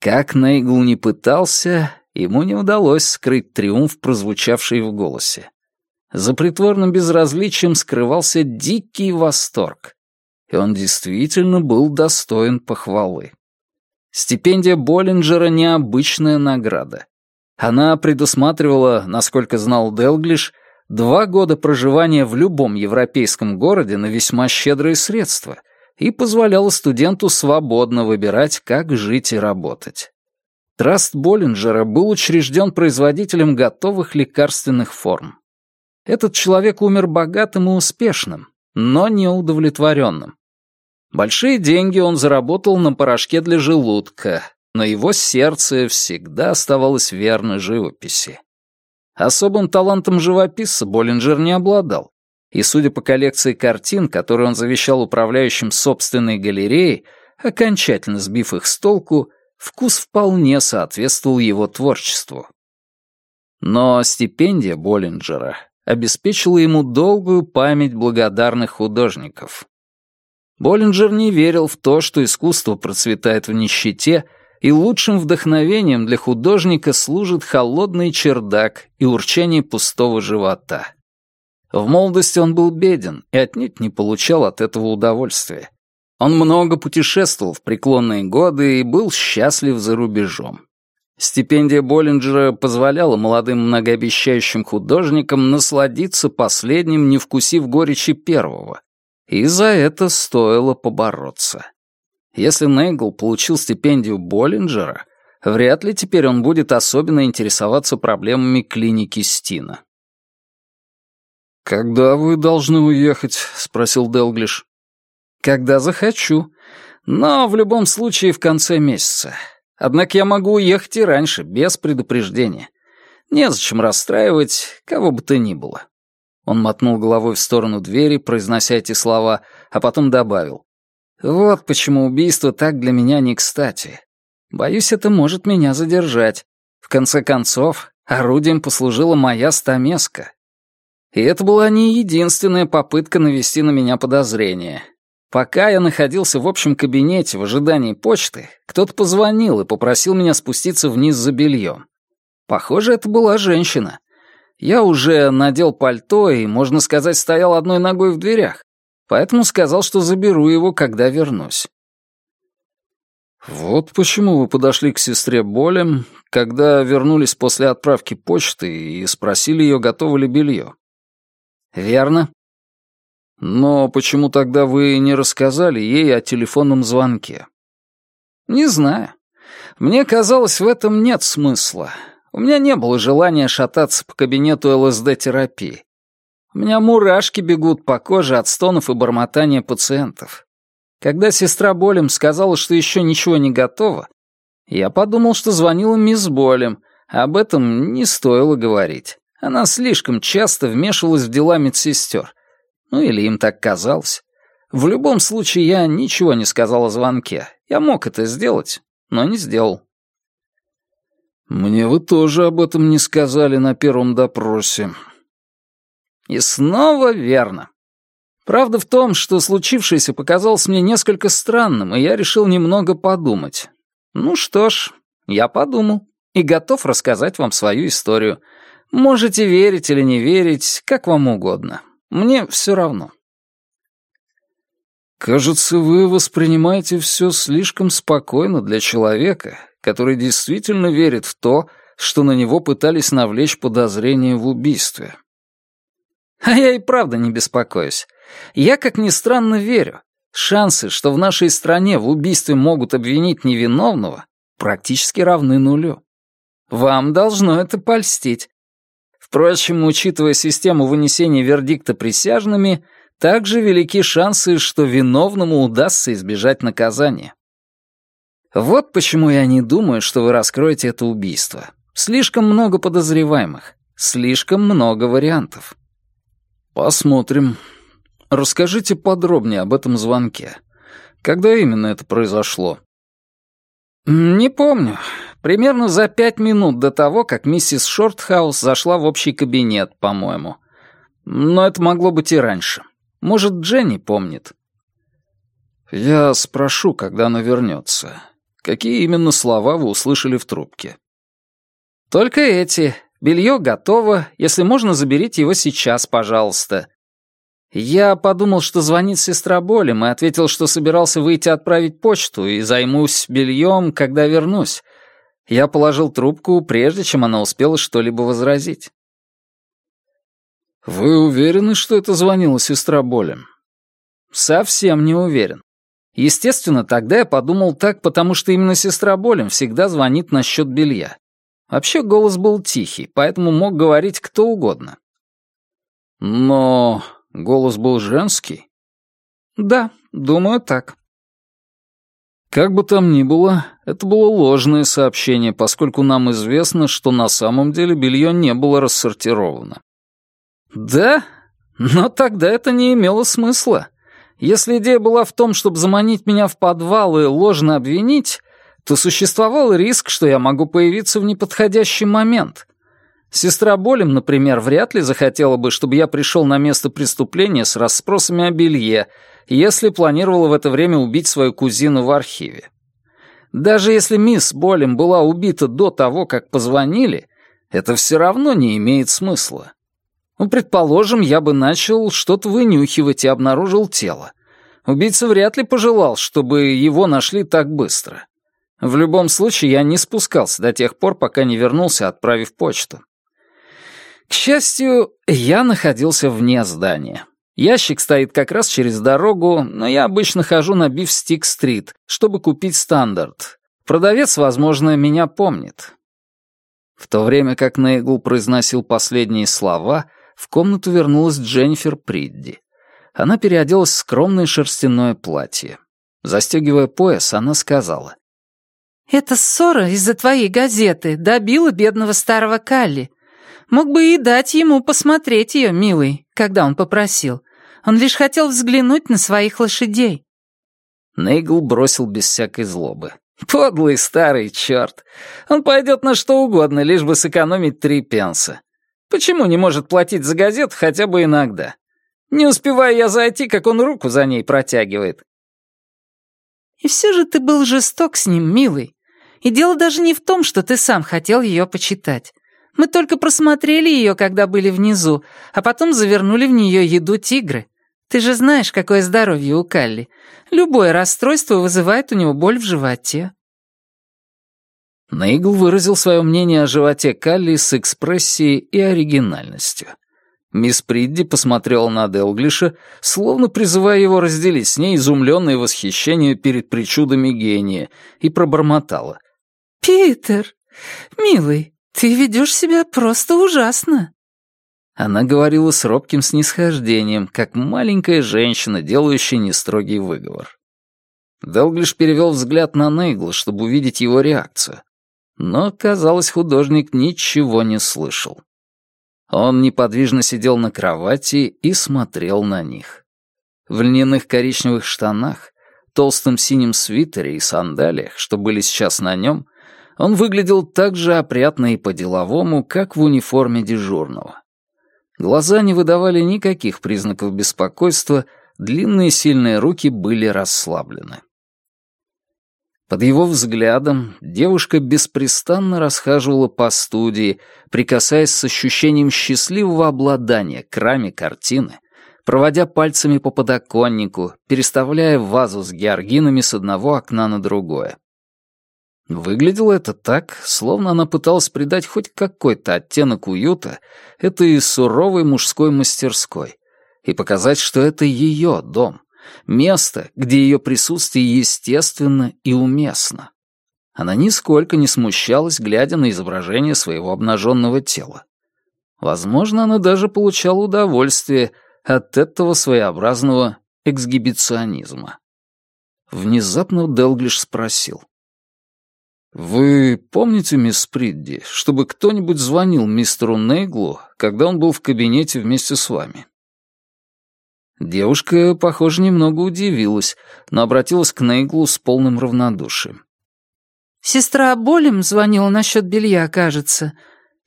Как Нейгл не пытался, ему не удалось скрыть триумф, прозвучавший в голосе. За притворным безразличием скрывался дикий восторг, и он действительно был достоин похвалы. Стипендия Боллинджера — необычная награда. Она предусматривала, насколько знал Делглиш, два года проживания в любом европейском городе на весьма щедрые средства и позволяла студенту свободно выбирать, как жить и работать. Траст Боллинджера был учрежден производителем готовых лекарственных форм. Этот человек умер богатым и успешным, но неудовлетворенным. Большие деньги он заработал на порошке для желудка, но его сердце всегда оставалось верно живописи. Особым талантом живописца Боллинджер не обладал, и, судя по коллекции картин, которые он завещал управляющим собственной галереей, окончательно сбив их с толку, вкус вполне соответствовал его творчеству. Но стипендия Боллинджера обеспечила ему долгую память благодарных художников. Боллинджер не верил в то, что искусство процветает в нищете, и лучшим вдохновением для художника служит холодный чердак и урчание пустого живота. В молодости он был беден и отнюдь не получал от этого удовольствия. Он много путешествовал в преклонные годы и был счастлив за рубежом. Стипендия Боллинджера позволяла молодым многообещающим художникам насладиться последним, не вкусив горечи первого, и за это стоило побороться. Если Нейгл получил стипендию Боллинджера, вряд ли теперь он будет особенно интересоваться проблемами клиники Стина. «Когда вы должны уехать?» — спросил Делглиш. «Когда захочу. Но в любом случае в конце месяца. Однако я могу уехать и раньше, без предупреждения. Незачем расстраивать кого бы то ни было. Он мотнул головой в сторону двери, произнося эти слова, а потом добавил. «Вот почему убийство так для меня не кстати. Боюсь, это может меня задержать. В конце концов, орудием послужила моя стамеска. И это была не единственная попытка навести на меня подозрение. Пока я находился в общем кабинете в ожидании почты, кто-то позвонил и попросил меня спуститься вниз за бельем. Похоже, это была женщина. Я уже надел пальто и, можно сказать, стоял одной ногой в дверях, поэтому сказал, что заберу его, когда вернусь. «Вот почему вы подошли к сестре Болем, когда вернулись после отправки почты и спросили ее, готово ли белье?» «Верно. Но почему тогда вы не рассказали ей о телефонном звонке? Не знаю. Мне казалось, в этом нет смысла. У меня не было желания шататься по кабинету ЛСД-терапии. У меня мурашки бегут по коже от стонов и бормотания пациентов. Когда сестра Болем сказала, что еще ничего не готово, я подумал, что звонила мисс Болем, об этом не стоило говорить. Она слишком часто вмешивалась в дела медсестер, ну или им так казалось. В любом случае, я ничего не сказал о звонке. Я мог это сделать, но не сделал. «Мне вы тоже об этом не сказали на первом допросе». И снова верно. Правда в том, что случившееся показалось мне несколько странным, и я решил немного подумать. Ну что ж, я подумал и готов рассказать вам свою историю. Можете верить или не верить, как вам угодно. Мне все равно. Кажется, вы воспринимаете все слишком спокойно для человека, который действительно верит в то, что на него пытались навлечь подозрение в убийстве. А я и правда не беспокоюсь. Я, как ни странно, верю. Шансы, что в нашей стране в убийстве могут обвинить невиновного, практически равны нулю. Вам должно это польстить. Впрочем, учитывая систему вынесения вердикта присяжными, также велики шансы, что виновному удастся избежать наказания. Вот почему я не думаю, что вы раскроете это убийство. Слишком много подозреваемых, слишком много вариантов. Посмотрим. Расскажите подробнее об этом звонке. Когда именно это произошло? Не помню. Примерно за пять минут до того, как миссис Шортхаус зашла в общий кабинет, по-моему. Но это могло быть и раньше. Может, Дженни помнит. Я спрошу, когда она вернется. Какие именно слова вы услышали в трубке? Только эти. Белье готово. Если можно, заберите его сейчас, пожалуйста. Я подумал, что звонит сестра Болем, и ответил, что собирался выйти отправить почту и займусь бельем, когда вернусь. Я положил трубку, прежде чем она успела что-либо возразить. «Вы уверены, что это звонила сестра Болем?» «Совсем не уверен. Естественно, тогда я подумал так, потому что именно сестра Болем всегда звонит насчет белья. Вообще голос был тихий, поэтому мог говорить кто угодно. Но голос был женский? Да, думаю так. Как бы там ни было, это было ложное сообщение, поскольку нам известно, что на самом деле белье не было рассортировано. Да? Но тогда это не имело смысла. Если идея была в том, чтобы заманить меня в подвал и ложно обвинить, то существовал риск, что я могу появиться в неподходящий момент. Сестра Болем, например, вряд ли захотела бы, чтобы я пришел на место преступления с расспросами о белье, если планировала в это время убить свою кузину в архиве. Даже если мисс Болем была убита до того, как позвонили, это все равно не имеет смысла. Ну, предположим, я бы начал что-то вынюхивать и обнаружил тело. Убийца вряд ли пожелал, чтобы его нашли так быстро. В любом случае, я не спускался до тех пор, пока не вернулся, отправив почту. К счастью, я находился вне здания. Ящик стоит как раз через дорогу, но я обычно хожу на Бифстик-стрит, чтобы купить стандарт. Продавец, возможно, меня помнит. В то время как Нейгл произносил последние слова, в комнату вернулась Дженнифер Придди. Она переоделась в скромное шерстяное платье. Застегивая пояс, она сказала. «Эта ссора из-за твоей газеты добила бедного старого Калли. Мог бы и дать ему посмотреть ее, милый, когда он попросил. Он лишь хотел взглянуть на своих лошадей». Нейгл бросил без всякой злобы. «Подлый старый черт! Он пойдет на что угодно, лишь бы сэкономить три пенса. Почему не может платить за газету хотя бы иногда? Не успеваю я зайти, как он руку за ней протягивает». «И все же ты был жесток с ним, милый. И дело даже не в том, что ты сам хотел ее почитать. Мы только просмотрели ее, когда были внизу, а потом завернули в нее еду тигры. Ты же знаешь, какое здоровье у Калли. Любое расстройство вызывает у него боль в животе». Нейгл выразил свое мнение о животе Калли с экспрессией и оригинальностью. Мисс Придди посмотрела на Делглиша, словно призывая его разделить с ней изумленное восхищение перед причудами гения, и пробормотала. «Питер, милый, ты ведешь себя просто ужасно». Она говорила с робким снисхождением, как маленькая женщина, делающая нестрогий выговор. Делглиш перевел взгляд на Нейгла, чтобы увидеть его реакцию. Но, казалось, художник ничего не слышал. Он неподвижно сидел на кровати и смотрел на них. В льняных коричневых штанах, толстом синем свитере и сандалиях, что были сейчас на нем, он выглядел так же опрятно и по-деловому, как в униформе дежурного. Глаза не выдавали никаких признаков беспокойства, длинные сильные руки были расслаблены. Под его взглядом девушка беспрестанно расхаживала по студии, прикасаясь с ощущением счастливого обладания к раме картины, проводя пальцами по подоконнику, переставляя вазу с георгинами с одного окна на другое. Выглядело это так, словно она пыталась придать хоть какой-то оттенок уюта этой суровой мужской мастерской и показать, что это ее дом, место, где ее присутствие естественно и уместно. Она нисколько не смущалась, глядя на изображение своего обнаженного тела. Возможно, она даже получала удовольствие от этого своеобразного эксгибиционизма. Внезапно Делглиш спросил. «Вы помните, мисс Придди, чтобы кто-нибудь звонил мистеру Нейглу, когда он был в кабинете вместе с вами?» Девушка, похоже, немного удивилась, но обратилась к Нейглу с полным равнодушием. «Сестра Болем звонила насчет белья, кажется.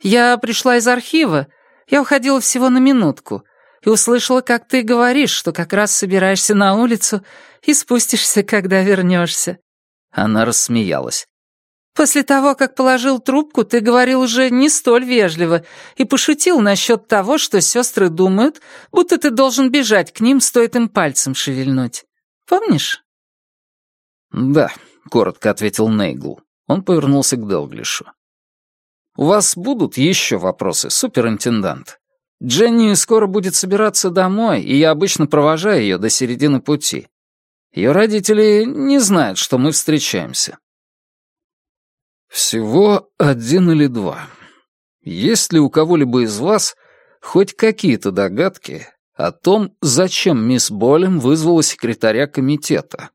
Я пришла из архива. Я уходила всего на минутку и услышала, как ты говоришь, что как раз собираешься на улицу и спустишься, когда вернешься». Она рассмеялась. После того, как положил трубку, ты говорил уже не столь вежливо и пошутил насчет того, что сестры думают, будто ты должен бежать к ним, стоит им пальцем шевельнуть. Помнишь?» «Да», — коротко ответил Нейгл. Он повернулся к Делглишу. «У вас будут еще вопросы, суперинтендант? Дженни скоро будет собираться домой, и я обычно провожаю ее до середины пути. Ее родители не знают, что мы встречаемся. Всего один или два. Есть ли у кого-либо из вас хоть какие-то догадки о том, зачем мисс Болем вызвала секретаря комитета?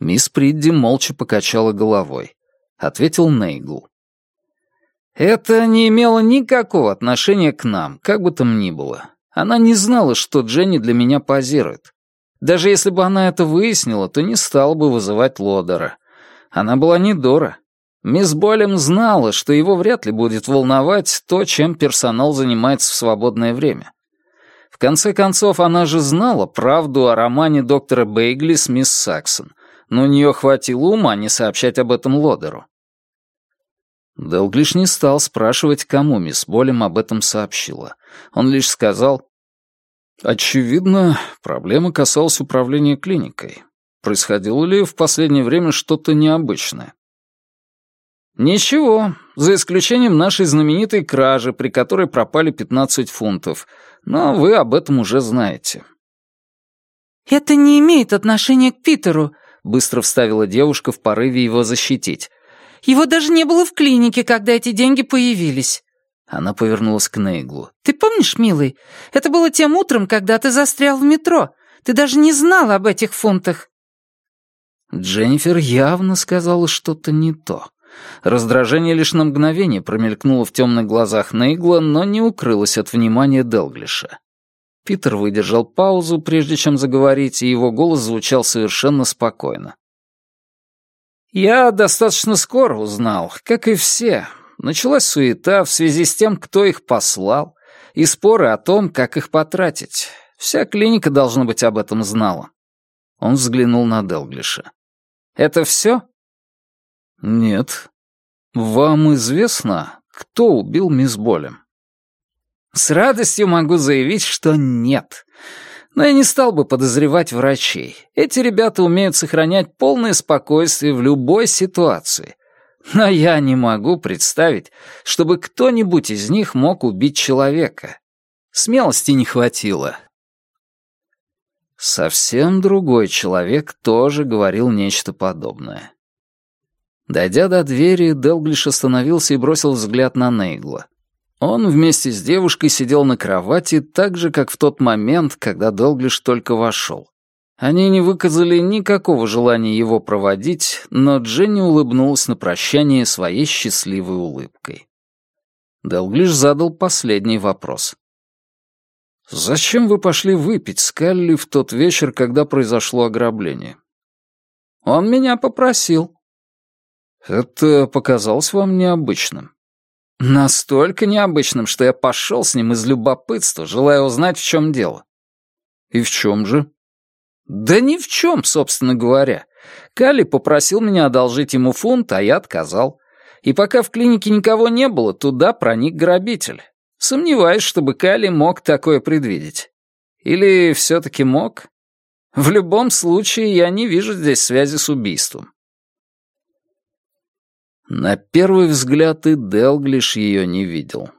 Мисс Придди молча покачала головой. Ответил Нейгл. Это не имело никакого отношения к нам, как бы там ни было. Она не знала, что Дженни для меня позирует. Даже если бы она это выяснила, то не стала бы вызывать Лодера. Она была не Дора. Мисс Болем знала, что его вряд ли будет волновать то, чем персонал занимается в свободное время. В конце концов, она же знала правду о романе доктора Бейгли с мисс Саксон, но у нее хватило ума не сообщать об этом Лодеру. Делглиш не стал спрашивать, кому мисс Болем об этом сообщила. Он лишь сказал, «Очевидно, проблема касалась управления клиникой. Происходило ли в последнее время что-то необычное? Ничего, за исключением нашей знаменитой кражи, при которой пропали 15 фунтов. Но вы об этом уже знаете. «Это не имеет отношения к Питеру», — быстро вставила девушка в порыве его защитить. «Его даже не было в клинике, когда эти деньги появились». Она повернулась к Нейглу. «Ты помнишь, милый, это было тем утром, когда ты застрял в метро. Ты даже не знал об этих фунтах». Дженнифер явно сказала что-то не то. Раздражение лишь на мгновение промелькнуло в темных глазах Нейгла, но не укрылось от внимания Делглиша. Питер выдержал паузу, прежде чем заговорить, и его голос звучал совершенно спокойно. «Я достаточно скоро узнал, как и все. Началась суета в связи с тем, кто их послал, и споры о том, как их потратить. Вся клиника, должно быть, об этом знала». Он взглянул на Делглиша. «Это все?» «Нет. Вам известно, кто убил мисс Болем?» С радостью могу заявить, что нет. Но я не стал бы подозревать врачей. Эти ребята умеют сохранять полное спокойствие в любой ситуации. Но я не могу представить, чтобы кто-нибудь из них мог убить человека. Смелости не хватило. Совсем другой человек тоже говорил нечто подобное. Дойдя до двери, Делглиш остановился и бросил взгляд на Нейгла. Он вместе с девушкой сидел на кровати так же, как в тот момент, когда Долглиш только вошел. Они не выказали никакого желания его проводить, но Дженни улыбнулась на прощание своей счастливой улыбкой. Делглиш задал последний вопрос. «Зачем вы пошли выпить с Калли в тот вечер, когда произошло ограбление?» «Он меня попросил». «Это показалось вам необычным?» Настолько необычным, что я пошел с ним из любопытства, желая узнать, в чем дело. И в чем же? Да ни в чем, собственно говоря. Калли попросил меня одолжить ему фунт, а я отказал. И пока в клинике никого не было, туда проник грабитель. Сомневаюсь, чтобы Калли мог такое предвидеть. Или все-таки мог? В любом случае, я не вижу здесь связи с убийством. На первый взгляд и Делглиш ее не видел.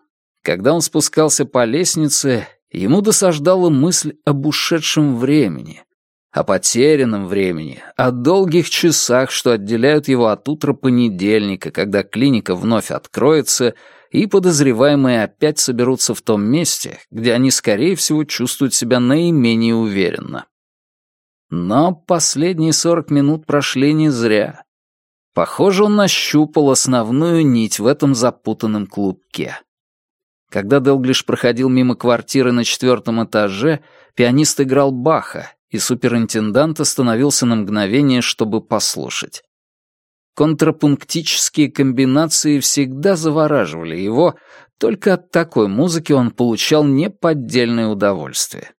Когда он спускался по лестнице, ему досаждала мысль об ушедшем времени, о потерянном времени, о долгих часах, что отделяют его от утра понедельника, когда клиника вновь откроется, и подозреваемые опять соберутся в том месте, где они, скорее всего, чувствуют себя наименее уверенно. Но последние сорок минут прошли не зря. Похоже, он нащупал основную нить в этом запутанном клубке. Когда Делглиш проходил мимо квартиры на четвертом этаже, пианист играл Баха, и суперинтендант остановился на мгновение, чтобы послушать. Контрапунктические комбинации всегда завораживали его, только от такой музыки он получал неподдельное удовольствие.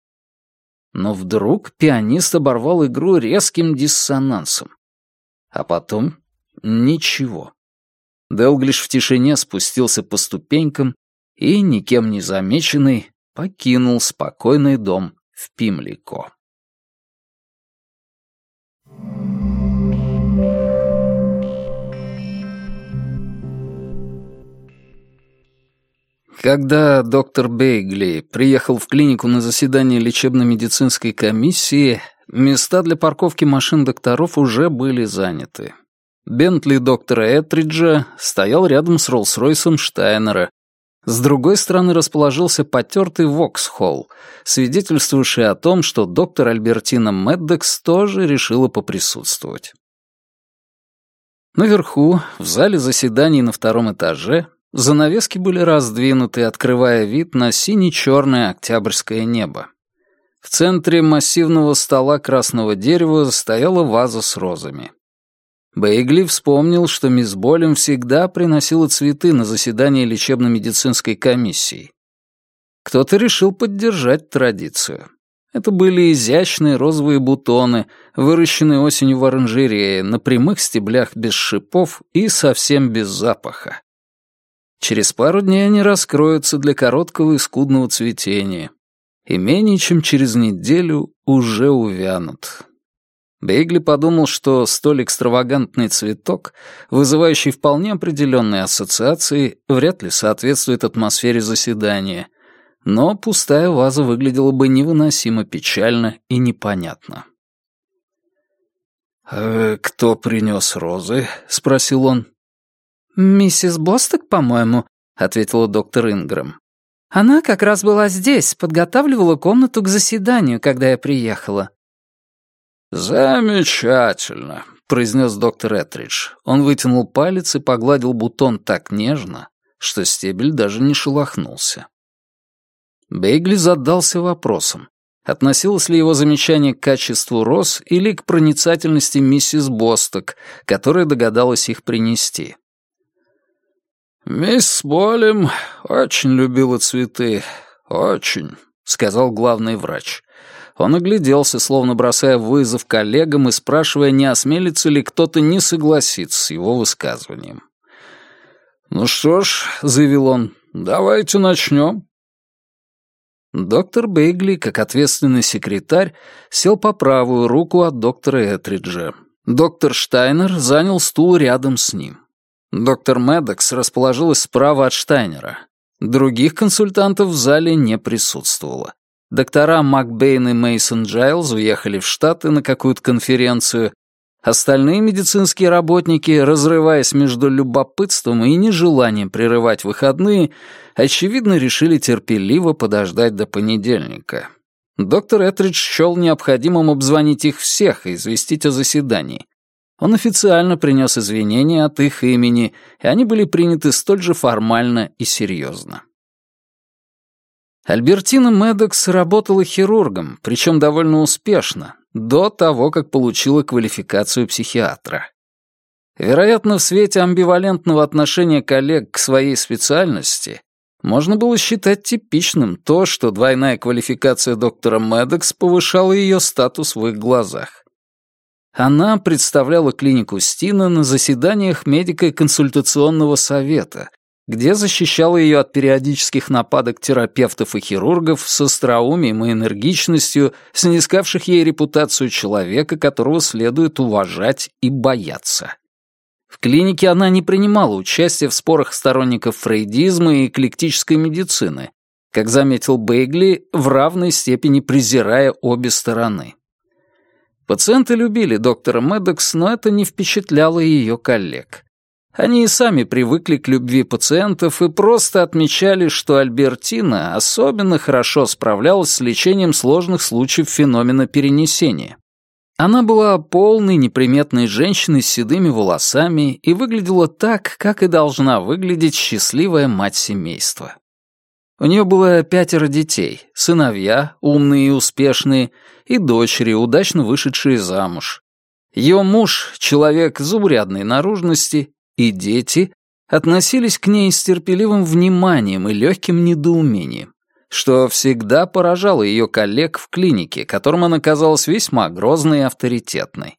Но вдруг пианист оборвал игру резким диссонансом. А потом Ничего. Делглиш в тишине спустился по ступенькам и, никем не замеченный, покинул спокойный дом в Пимлико. Когда доктор Бейгли приехал в клинику на заседание лечебно-медицинской комиссии, места для парковки машин докторов уже были заняты. Бентли доктора Этриджа стоял рядом с Роллс-Ройсом Штайнера. С другой стороны расположился потертый Воксхолл, свидетельствующий о том, что доктор Альбертина Меддекс тоже решила поприсутствовать. Наверху, в зале заседаний на втором этаже, занавески были раздвинуты, открывая вид на сине-черное октябрьское небо. В центре массивного стола красного дерева стояла ваза с розами. Бейгли вспомнил, что мисс Болем всегда приносила цветы на заседание лечебно-медицинской комиссии. Кто-то решил поддержать традицию. Это были изящные розовые бутоны, выращенные осенью в оранжерее, на прямых стеблях без шипов и совсем без запаха. Через пару дней они раскроются для короткого и скудного цветения, и менее чем через неделю уже увянут. Бейгли подумал, что столь экстравагантный цветок, вызывающий вполне определенные ассоциации, вряд ли соответствует атмосфере заседания, но пустая ваза выглядела бы невыносимо печально и непонятно. «Э, «Кто принес розы?» — спросил он. «Миссис Босток, по-моему», — ответила доктор Ингрэм. «Она как раз была здесь, подготавливала комнату к заседанию, когда я приехала». «Замечательно. произнес доктор Этридж. Он вытянул палец и погладил бутон так нежно, что стебель даже не шелохнулся. Бейгли задался вопросом, относилось ли его замечание к качеству роз или к проницательности миссис Босток, которая догадалась их принести. «Мисс Болем очень любила цветы, очень», — сказал главный врач. Он огляделся, словно бросая вызов коллегам и спрашивая, не осмелится ли кто-то не согласиться с его высказыванием. «Ну что ж», — заявил он, — «давайте начнем». Доктор Бейгли, как ответственный секретарь, сел по правую руку от доктора Этриджа. Доктор Штайнер занял стул рядом с ним. Доктор Медокс расположилась справа от Штайнера. Других консультантов в зале не присутствовало. Доктора Макбейн и Мейсон Джайлз уехали в Штаты на какую-то конференцию. Остальные медицинские работники, разрываясь между любопытством и нежеланием прерывать выходные, очевидно, решили терпеливо подождать до понедельника. Доктор Этридж счел необходимым обзвонить их всех и известить о заседании. Он официально принес извинения от их имени, и они были приняты столь же формально и серьезно. Альбертина Медокс работала хирургом, причем довольно успешно, до того, как получила квалификацию психиатра. Вероятно, в свете амбивалентного отношения коллег к своей специальности можно было считать типичным то, что двойная квалификация доктора Медокс повышала ее статус в их глазах. Она представляла клинику Стина на заседаниях медико-консультационного совета, где защищала ее от периодических нападок терапевтов и хирургов с остроумием и энергичностью, снискавших ей репутацию человека, которого следует уважать и бояться. В клинике она не принимала участия в спорах сторонников фрейдизма и эклектической медицины, как заметил Бейгли, в равной степени презирая обе стороны. Пациенты любили доктора Медокс, но это не впечатляло ее коллег. Они и сами привыкли к любви пациентов и просто отмечали, что Альбертина особенно хорошо справлялась с лечением сложных случаев феномена перенесения. Она была полной, неприметной женщиной с седыми волосами и выглядела так, как и должна выглядеть счастливая мать семейства. У нее было пятеро детей, сыновья, умные и успешные, и дочери, удачно вышедшие замуж. Ее муж, человек заурядной наружности, и дети относились к ней с терпеливым вниманием и легким недоумением, что всегда поражало ее коллег в клинике, которым она казалась весьма грозной и авторитетной.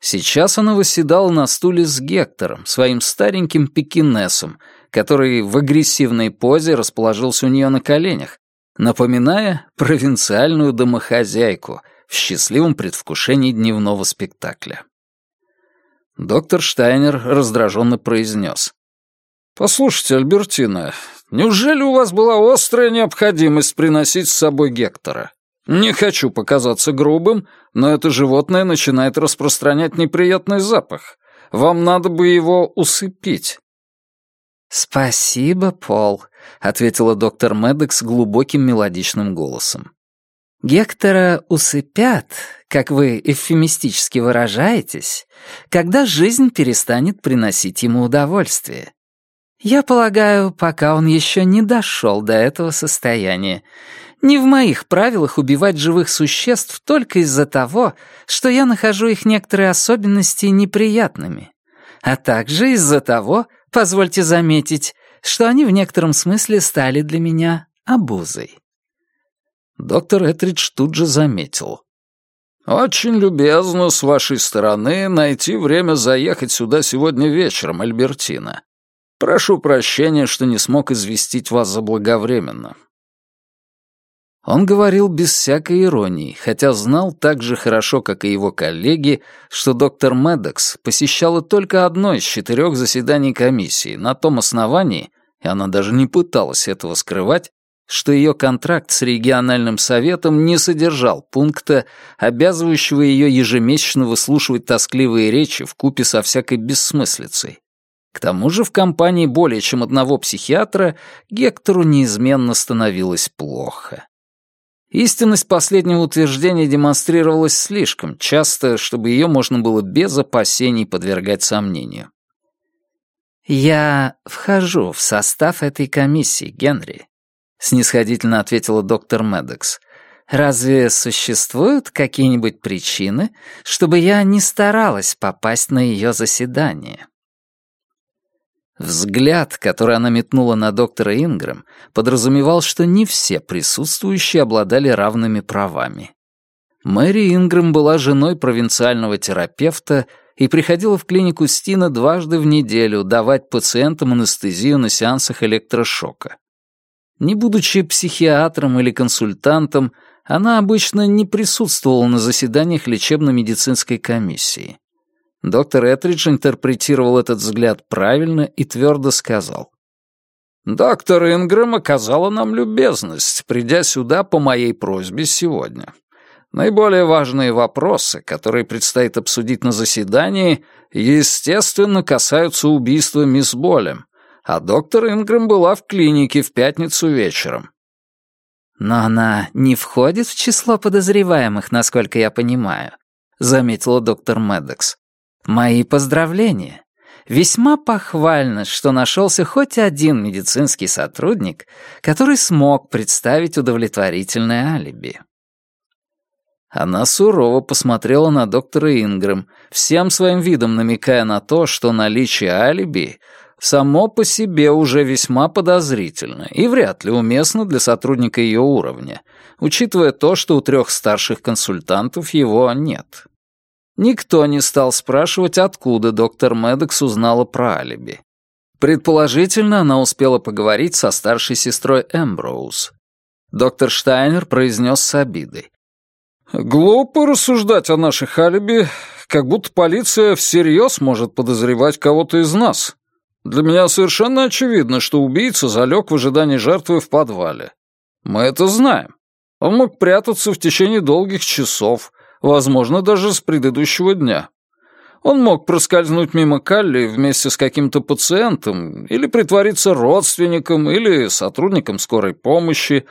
Сейчас она восседала на стуле с Гектором, своим стареньким пекинесом, который в агрессивной позе расположился у нее на коленях, напоминая провинциальную домохозяйку в счастливом предвкушении дневного спектакля. Доктор Штайнер раздраженно произнес. «Послушайте, Альбертина, неужели у вас была острая необходимость приносить с собой Гектора? Не хочу показаться грубым, но это животное начинает распространять неприятный запах. Вам надо бы его усыпить». «Спасибо, Пол», — ответила доктор Медекс глубоким мелодичным голосом. Гектора усыпят, как вы эвфемистически выражаетесь, когда жизнь перестанет приносить ему удовольствие. Я полагаю, пока он еще не дошел до этого состояния. Не в моих правилах убивать живых существ только из-за того, что я нахожу их некоторые особенности неприятными, а также из-за того, позвольте заметить, что они в некотором смысле стали для меня обузой. Доктор Этридж тут же заметил. «Очень любезно с вашей стороны найти время заехать сюда сегодня вечером, Альбертина. Прошу прощения, что не смог известить вас заблаговременно». Он говорил без всякой иронии, хотя знал так же хорошо, как и его коллеги, что доктор Медекс посещала только одно из четырех заседаний комиссии на том основании, и она даже не пыталась этого скрывать, что ее контракт с региональным советом не содержал пункта, обязывающего ее ежемесячно выслушивать тоскливые речи в купе со всякой бессмыслицей. К тому же в компании более чем одного психиатра Гектору неизменно становилось плохо. Истинность последнего утверждения демонстрировалась слишком часто, чтобы ее можно было без опасений подвергать сомнению. «Я вхожу в состав этой комиссии, Генри», — снисходительно ответила доктор Медекс. «Разве существуют какие-нибудь причины, чтобы я не старалась попасть на ее заседание?» Взгляд, который она метнула на доктора Ингрэм, подразумевал, что не все присутствующие обладали равными правами. Мэри Ингрэм была женой провинциального терапевта и приходила в клинику Стина дважды в неделю давать пациентам анестезию на сеансах электрошока. Не будучи психиатром или консультантом, она обычно не присутствовала на заседаниях лечебно-медицинской комиссии. Доктор Этридж интерпретировал этот взгляд правильно и твердо сказал. «Доктор Ингрэм оказала нам любезность, придя сюда по моей просьбе сегодня. Наиболее важные вопросы, которые предстоит обсудить на заседании, естественно, касаются убийства мисс Болем, а доктор Ингрэм была в клинике в пятницу вечером. «Но она не входит в число подозреваемых, насколько я понимаю», — заметила доктор Медекс. Мои поздравления. Весьма похвально, что нашелся хоть один медицинский сотрудник, который смог представить удовлетворительное алиби. Она сурово посмотрела на доктора Ингрэм, всем своим видом намекая на то, что наличие алиби само по себе уже весьма подозрительно и вряд ли уместно для сотрудника ее уровня, учитывая то, что у трех старших консультантов его нет. Никто не стал спрашивать, откуда доктор Медекс узнала про алиби. Предположительно, она успела поговорить со старшей сестрой Эмброуз. Доктор Штайнер произнес с обидой. «Глупо рассуждать о наших алиби, как будто полиция всерьез может подозревать кого-то из нас. Для меня совершенно очевидно, что убийца залег в ожидании жертвы в подвале. Мы это знаем. Он мог прятаться в течение долгих часов, возможно, даже с предыдущего дня. Он мог проскользнуть мимо Калли вместе с каким-то пациентом или притвориться родственником или сотрудником скорой помощи.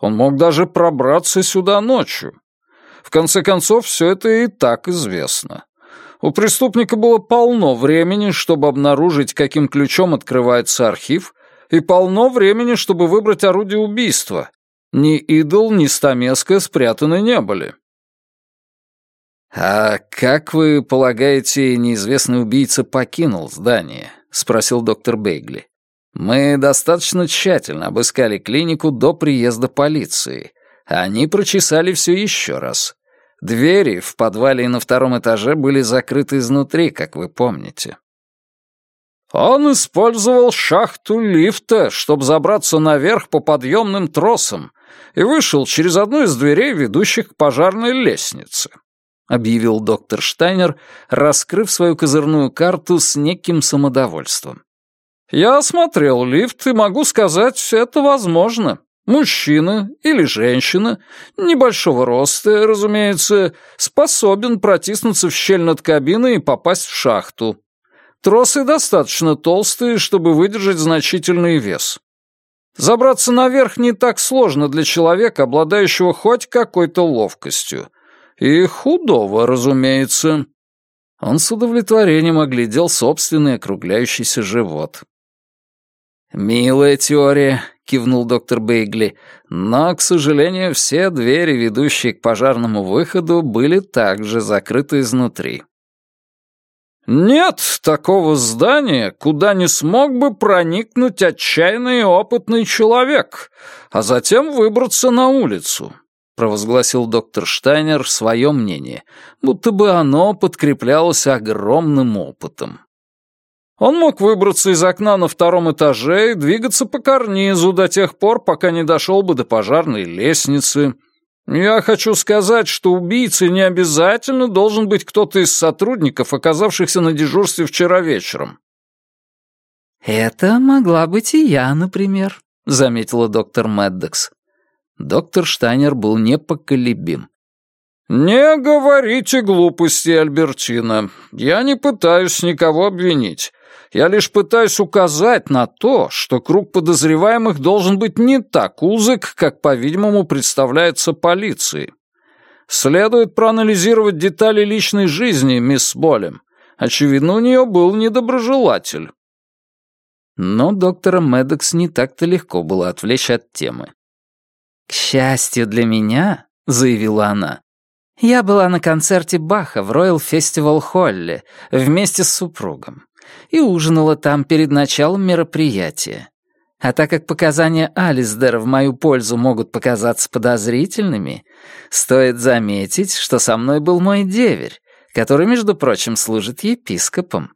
Он мог даже пробраться сюда ночью. В конце концов, все это и так известно. У преступника было полно времени, чтобы обнаружить, каким ключом открывается архив, и полно времени, чтобы выбрать орудие убийства. Ни идол, ни стамеска спрятаны не были. «А как вы полагаете, неизвестный убийца покинул здание?» — спросил доктор Бейгли. «Мы достаточно тщательно обыскали клинику до приезда полиции. Они прочесали все еще раз. Двери в подвале и на втором этаже были закрыты изнутри, как вы помните». «Он использовал шахту лифта, чтобы забраться наверх по подъемным тросам, и вышел через одну из дверей, ведущих к пожарной лестнице», — объявил доктор Штайнер, раскрыв свою козырную карту с неким самодовольством. «Я осмотрел лифт и могу сказать, это возможно. Мужчина или женщина, небольшого роста, разумеется, способен протиснуться в щель над кабиной и попасть в шахту. Тросы достаточно толстые, чтобы выдержать значительный вес. Забраться наверх не так сложно для человека, обладающего хоть какой-то ловкостью. И худого, разумеется. Он с удовлетворением оглядел собственный округляющийся живот. «Милая теория», — кивнул доктор Бейгли, «но, к сожалению, все двери, ведущие к пожарному выходу, были также закрыты изнутри». «Нет такого здания, куда не смог бы проникнуть отчаянный и опытный человек, а затем выбраться на улицу. — провозгласил доктор Штайнер свое мнение, будто бы оно подкреплялось огромным опытом. Он мог выбраться из окна на втором этаже и двигаться по карнизу до тех пор, пока не дошел бы до пожарной лестницы. Я хочу сказать, что убийцей не обязательно должен быть кто-то из сотрудников, оказавшихся на дежурстве вчера вечером. «Это могла быть и я, например», — заметила доктор Мэддокс. Доктор Штайнер был непоколебим. «Не говорите глупости, Альбертина. Я не пытаюсь никого обвинить. Я лишь пытаюсь указать на то, что круг подозреваемых должен быть не так узок, как, по-видимому, представляется полиции. Следует проанализировать детали личной жизни мисс Болем. Очевидно, у нее был недоброжелатель. Но доктора Медекс не так-то легко было отвлечь от темы. «К счастью для меня», — заявила она, — «я была на концерте Баха в Роyal Festival Холле вместе с супругом и ужинала там перед началом мероприятия. А так как показания Алисдера в мою пользу могут показаться подозрительными, стоит заметить, что со мной был мой деверь, который, между прочим, служит епископом.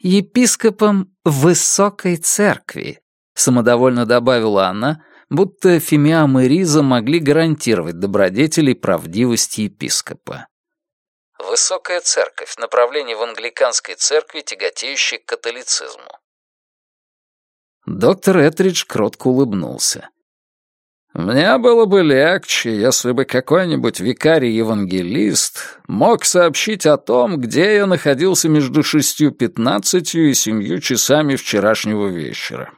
Епископом Высокой Церкви, самодовольно добавила она, будто Фимиам и Риза могли гарантировать добродетели и правдивость епископа. Высокая церковь — направление в англиканской церкви, тяготеющее к католицизму. Доктор Этридж кротко улыбнулся. «Мне было бы легче, если бы какой-нибудь викарий-евангелист мог сообщить о том, где я находился между шестью пятнадцатью и семью часами вчерашнего вечера.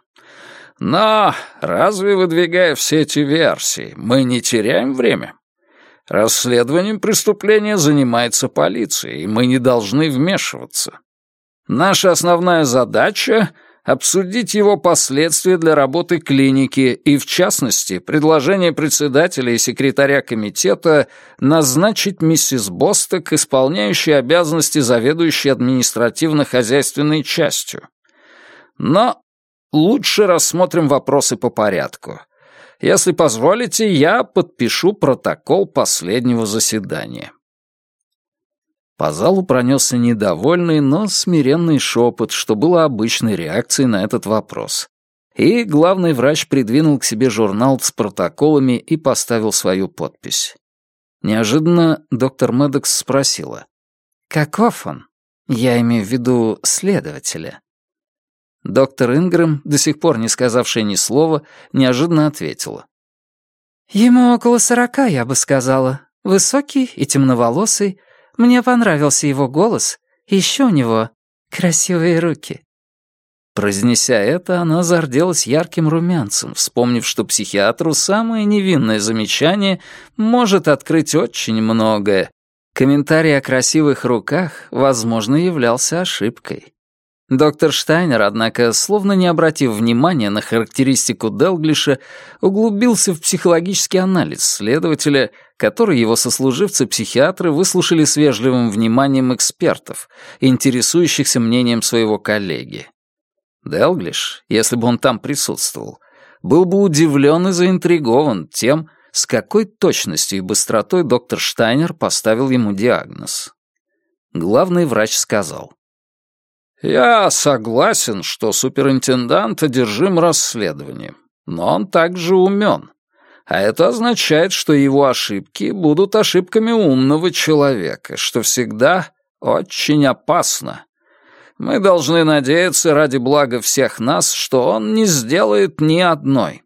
Но разве, выдвигая все эти версии, мы не теряем время? Расследованием преступления занимается полиция, и мы не должны вмешиваться. Наша основная задача — обсудить его последствия для работы клиники и, в частности, предложение председателя и секретаря комитета назначить миссис Босток, исполняющей обязанности заведующей административно-хозяйственной частью. Но лучше рассмотрим вопросы по порядку. Если позволите, я подпишу протокол последнего заседания». По залу пронесся недовольный, но смиренный шепот, что было обычной реакцией на этот вопрос. И главный врач придвинул к себе журнал с протоколами и поставил свою подпись. Неожиданно доктор Медекс спросила. «Каков он? Я имею в виду следователя». Доктор Ингрэм, до сих пор не сказавшая ни слова, неожиданно ответила. «Ему около сорока, я бы сказала. Высокий и темноволосый. Мне понравился его голос. Еще у него красивые руки». Произнеся это, она зарделась ярким румянцем, вспомнив, что психиатру самое невинное замечание может открыть очень многое. Комментарий о красивых руках, возможно, являлся ошибкой. Доктор Штайнер, однако, словно не обратив внимания на характеристику Делглиша, углубился в психологический анализ следователя, который его сослуживцы-психиатры выслушали с вежливым вниманием экспертов, интересующихся мнением своего коллеги. Делглиш, если бы он там присутствовал, был бы удивлен и заинтригован тем, с какой точностью и быстротой доктор Штайнер поставил ему диагноз. Главный врач сказал, «Я согласен, что суперинтендант одержим расследованием, но он также умен. А это означает, что его ошибки будут ошибками умного человека, что всегда очень опасно. Мы должны надеяться ради блага всех нас, что он не сделает ни одной.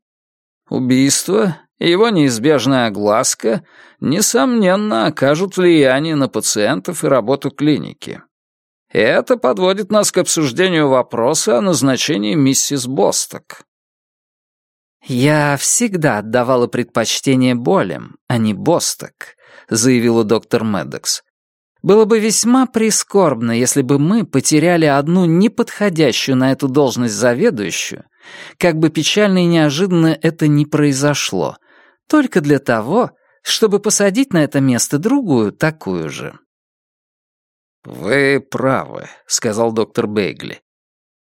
Убийство и его неизбежная огласка, несомненно, окажут влияние на пациентов и работу клиники. Это подводит нас к обсуждению вопроса о назначении миссис Босток. «Я всегда отдавала предпочтение болям, а не Босток», — заявила доктор Меддокс. «Было бы весьма прискорбно, если бы мы потеряли одну неподходящую на эту должность заведующую, как бы печально и неожиданно это не произошло, только для того, чтобы посадить на это место другую такую же». «Вы правы», — сказал доктор Бейгли.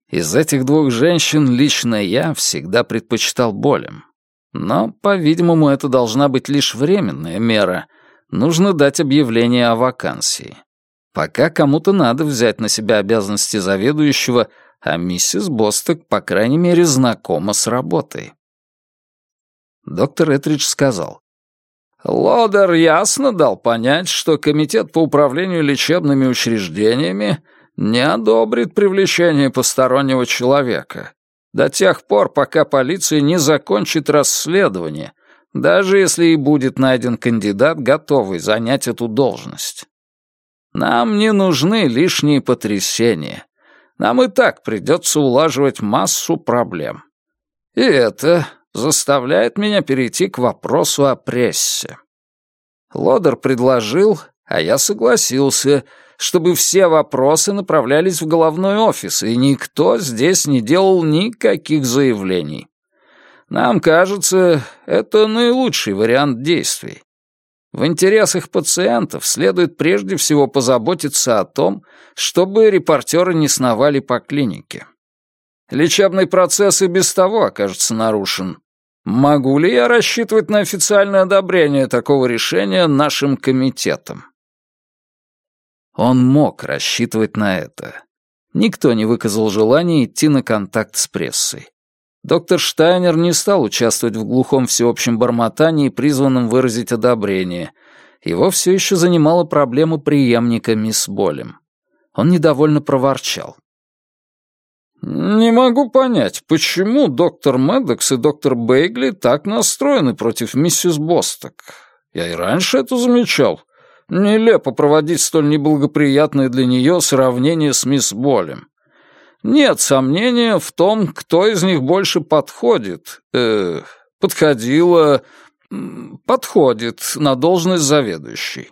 «Из этих двух женщин лично я всегда предпочитал болем. Но, по-видимому, это должна быть лишь временная мера. Нужно дать объявление о вакансии. Пока кому-то надо взять на себя обязанности заведующего, а миссис Босток, по крайней мере, знакома с работой». Доктор Этридж сказал. Лодер ясно дал понять, что Комитет по управлению лечебными учреждениями не одобрит привлечение постороннего человека до тех пор, пока полиция не закончит расследование, даже если и будет найден кандидат, готовый занять эту должность. Нам не нужны лишние потрясения. Нам и так придется улаживать массу проблем. И это заставляет меня перейти к вопросу о прессе. Лодер предложил, а я согласился, чтобы все вопросы направлялись в головной офис, и никто здесь не делал никаких заявлений. Нам кажется, это наилучший вариант действий. В интересах пациентов следует прежде всего позаботиться о том, чтобы репортеры не сновали по клинике. Лечебный процесс и без того окажется нарушен. Могу ли я рассчитывать на официальное одобрение такого решения нашим комитетом? Он мог рассчитывать на это. Никто не выказал желания идти на контакт с прессой. Доктор Штайнер не стал участвовать в глухом всеобщем бормотании, призванном выразить одобрение. Его все еще занимала проблема преемника мисс Болем. Он недовольно проворчал. «Не могу понять, почему доктор Медекс и доктор Бейгли так настроены против миссис Босток. Я и раньше это замечал. Нелепо проводить столь неблагоприятное для нее сравнение с мисс Болем. Нет сомнения в том, кто из них больше подходит, э, подходила, подходит на должность заведующей.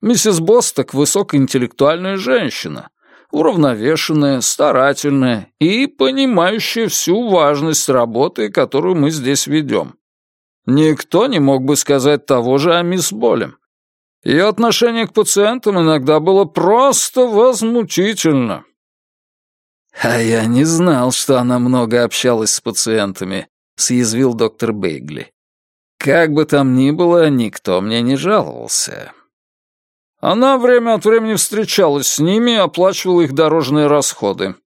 Миссис Босток — высокоинтеллектуальная женщина, уравновешенная, старательная и понимающая всю важность работы, которую мы здесь ведем. Никто не мог бы сказать того же о мисс Болем. Ее отношение к пациентам иногда было просто возмутительно. «А я не знал, что она много общалась с пациентами», — съязвил доктор Бейгли. «Как бы там ни было, никто мне не жаловался». Она время от времени встречалась с ними и оплачивала их дорожные расходы.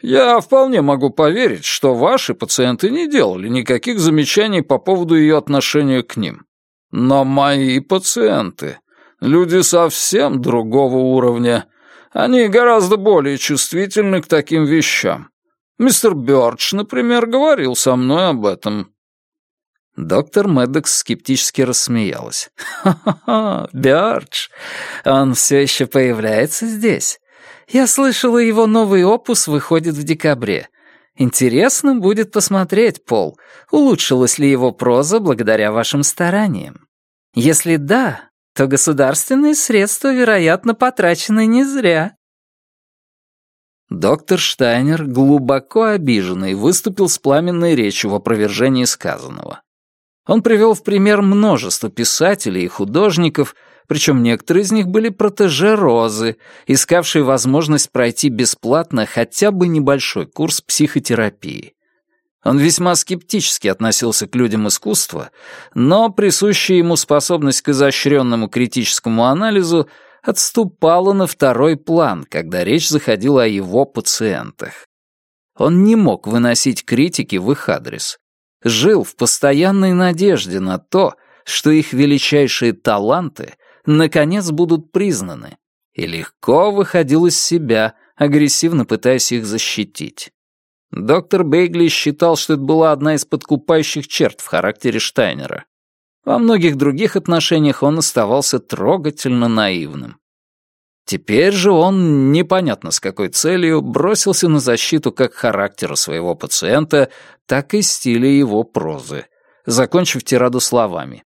Я вполне могу поверить, что ваши пациенты не делали никаких замечаний по поводу ее отношения к ним. Но мои пациенты — люди совсем другого уровня — они гораздо более чувствительны к таким вещам. Мистер Бёрдж, например, говорил со мной об этом». Доктор Мэддокс скептически рассмеялась. «Ха-ха-ха, Бёрдж, он все еще появляется здесь. Я слышала, его новый опус выходит в декабре. Интересно будет посмотреть, Пол, улучшилась ли его проза благодаря вашим стараниям. Если да, то государственные средства, вероятно, потрачены не зря. Доктор Штайнер, глубоко обиженный, выступил с пламенной речью в опровержении сказанного. Он привел в пример множество писателей и художников, причем некоторые из них были протеже Розы, искавшие возможность пройти бесплатно хотя бы небольшой курс психотерапии. Он весьма скептически относился к людям искусства, но присущая ему способность к изощренному критическому анализу отступала на второй план, когда речь заходила о его пациентах. Он не мог выносить критики в их адрес. Жил в постоянной надежде на то, что их величайшие таланты наконец будут признаны, и легко выходил из себя, агрессивно пытаясь их защитить. Доктор Бейгли считал, что это была одна из подкупающих черт в характере Штайнера. Во многих других отношениях он оставался трогательно наивным. Теперь же он, непонятно с какой целью, бросился на защиту как характера своего пациента, так и стиля его прозы, закончив тираду словами.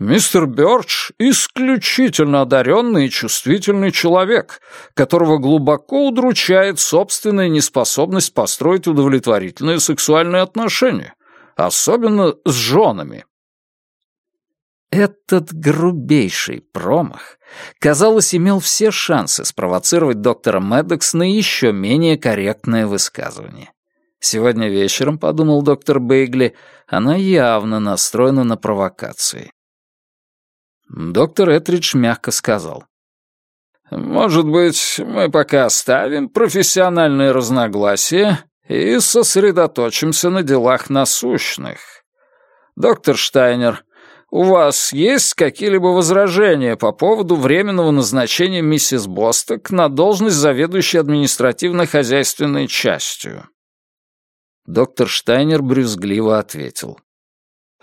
Мистер Бёрдж — исключительно одаренный и чувствительный человек, которого глубоко удручает собственная неспособность построить удовлетворительные сексуальные отношения, особенно с женами. Этот грубейший промах, казалось, имел все шансы спровоцировать доктора Медекс на еще менее корректное высказывание. Сегодня вечером, подумал доктор Бейгли, она явно настроена на провокации. Доктор Этридж мягко сказал. «Может быть, мы пока оставим профессиональные разногласия и сосредоточимся на делах насущных. Доктор Штайнер, у вас есть какие-либо возражения по поводу временного назначения миссис Босток на должность заведующей административно-хозяйственной частью?» Доктор Штайнер брюзгливо ответил.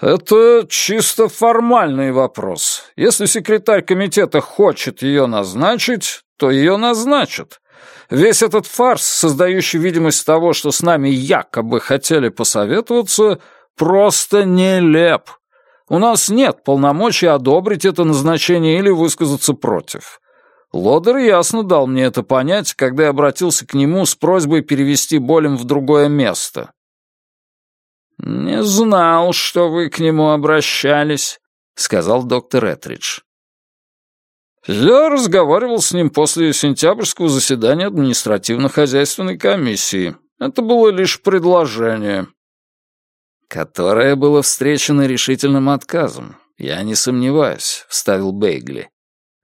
«Это чисто формальный вопрос. Если секретарь комитета хочет ее назначить, то ее назначат. Весь этот фарс, создающий видимость того, что с нами якобы хотели посоветоваться, просто нелеп. У нас нет полномочий одобрить это назначение или высказаться против. Лодер ясно дал мне это понять, когда я обратился к нему с просьбой перевести Болем в другое место. «Не знал, что вы к нему обращались», — сказал доктор Этридж. «Я разговаривал с ним после сентябрьского заседания административно-хозяйственной комиссии. Это было лишь предложение». «Которое было встречено решительным отказом. Я не сомневаюсь», — вставил Бейгли.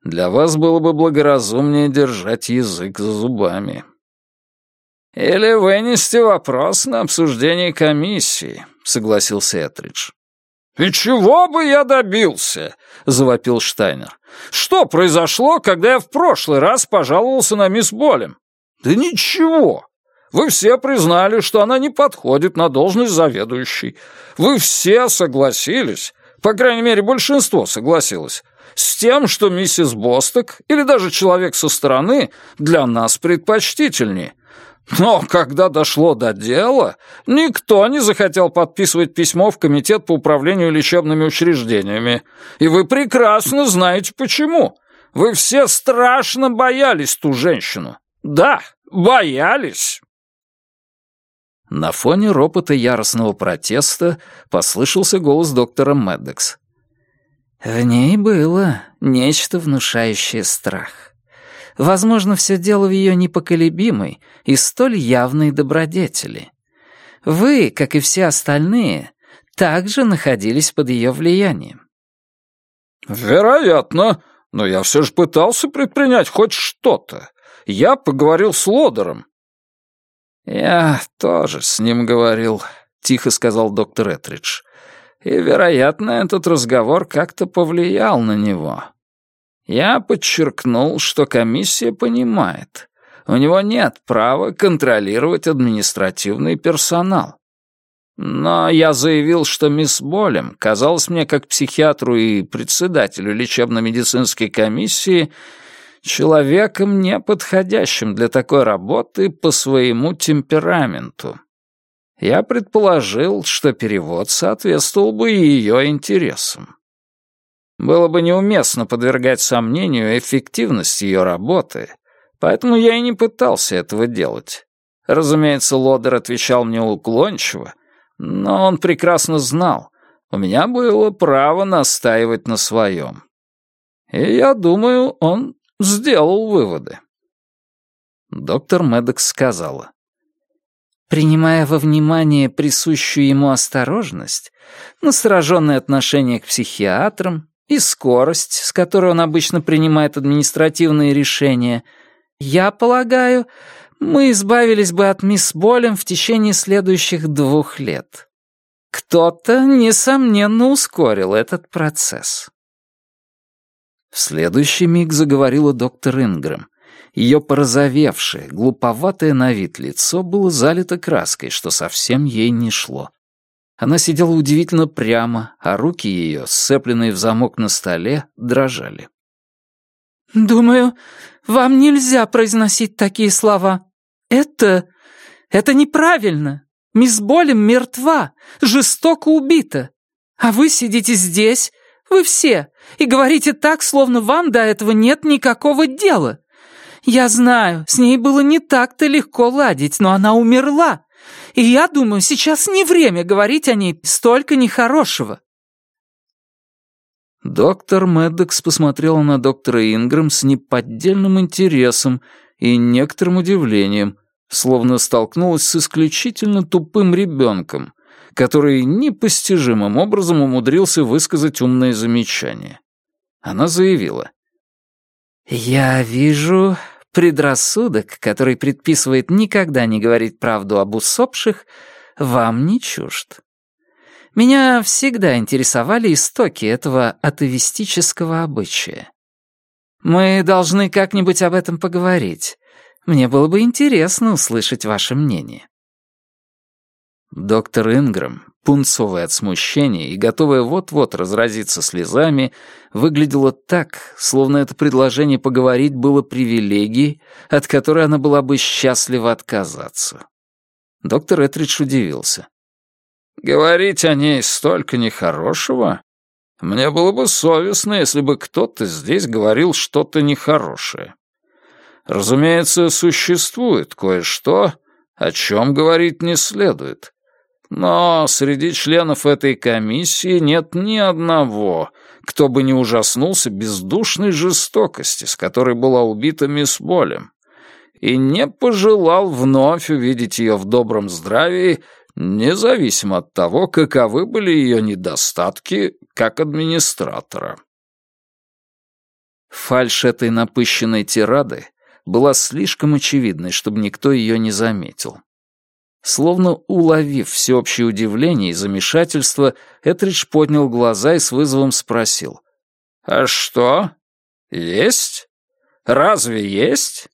«Для вас было бы благоразумнее держать язык за зубами». «Или вынести вопрос на обсуждение комиссии», — согласился Этридж. «И чего бы я добился?» — завопил Штайнер. «Что произошло, когда я в прошлый раз пожаловался на мисс Болем?» «Да ничего. Вы все признали, что она не подходит на должность заведующей. Вы все согласились, по крайней мере, большинство согласилось, с тем, что миссис Босток или даже человек со стороны для нас предпочтительнее, но когда дошло до дела, никто не захотел подписывать письмо в Комитет по управлению лечебными учреждениями. И вы прекрасно знаете почему. Вы все страшно боялись ту женщину. Да, боялись. На фоне ропота яростного протеста послышался голос доктора Медекс. В ней было нечто внушающее страх. Возможно, все дело в ее непоколебимой и столь явной добродетели. Вы, как и все остальные, также находились под ее влиянием. «Вероятно, но я все же пытался предпринять хоть что-то. Я поговорил с Лодером». «Я тоже с ним говорил», — тихо сказал доктор Этридж. «И, вероятно, этот разговор как-то повлиял на него. Я подчеркнул, что комиссия понимает, у него нет права контролировать административный персонал. Но я заявил, что мисс Болем казалась мне как психиатру и председателю лечебно-медицинской комиссии человеком, неподходящим для такой работы по своему темпераменту. Я предположил, что перевод соответствовал бы ее интересам. Было бы неуместно подвергать сомнению эффективность ее работы, поэтому я и не пытался этого делать. Разумеется, Лодер отвечал мне уклончиво, но он прекрасно знал, у меня было право настаивать на своем. И я думаю, он сделал выводы. Доктор Медекс сказала. Принимая во внимание присущую ему осторожность, настороженное отношение к психиатрам и скорость, с которой он обычно принимает административные решения, я полагаю, мы избавились бы от мисс Болем в течение следующих двух лет. Кто-то, несомненно, ускорил этот процесс. В следующий миг заговорила доктор Ингрэм. Ее порозовевшее, глуповатое на вид лицо было залито краской, что совсем ей не шло. Она сидела удивительно прямо, а руки ее, сцепленные в замок на столе, дрожали. «Думаю, вам нельзя произносить такие слова. Это... это неправильно. Мисс Болем мертва, жестоко убита. А вы сидите здесь, вы все, и говорите так, словно вам до этого нет никакого дела. Я знаю, с ней было не так-то легко ладить, но она умерла, и я думаю, сейчас не время говорить о ней столько нехорошего». Доктор Мэддокс посмотрела на доктора Ингрэм с неподдельным интересом и некоторым удивлением, словно столкнулась с исключительно тупым ребенком, который непостижимым образом умудрился высказать умное замечание. Она заявила. «Я вижу, Предрассудок, который предписывает никогда не говорить правду об усопших, вам не чужд. Меня всегда интересовали истоки этого атовистического обычая. Мы должны как-нибудь об этом поговорить. Мне было бы интересно услышать ваше мнение. Доктор Инграм, пунцовая от смущения и готовая вот-вот разразиться слезами, выглядела так, словно это предложение поговорить было привилегией, от которой она была бы счастлива отказаться. Доктор Этридж удивился. «Говорить о ней столько нехорошего? Мне было бы совестно, если бы кто-то здесь говорил что-то нехорошее. Разумеется, существует кое-что, о чем говорить не следует. Но среди членов этой комиссии нет ни одного, кто бы не ужаснулся бездушной жестокости, с которой была убита мисс Болем, и не пожелал вновь увидеть ее в добром здравии, независимо от того, каковы были ее недостатки как администратора. Фальшь этой напыщенной тирады была слишком очевидной, чтобы никто ее не заметил. Словно уловив всеобщее удивление и замешательство, Этридж поднял глаза и с вызовом спросил. «А что? Есть? Разве есть?»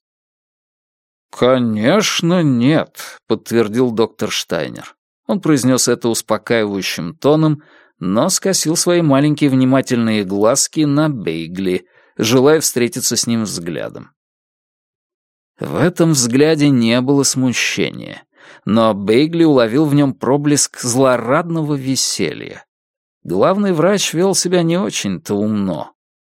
«Конечно нет», — подтвердил доктор Штайнер. Он произнес это успокаивающим тоном, но скосил свои маленькие внимательные глазки на Бейгли, желая встретиться с ним взглядом. В этом взгляде не было смущения, но Бейгли уловил в нем проблеск злорадного веселья. Главный врач вел себя не очень-то умно.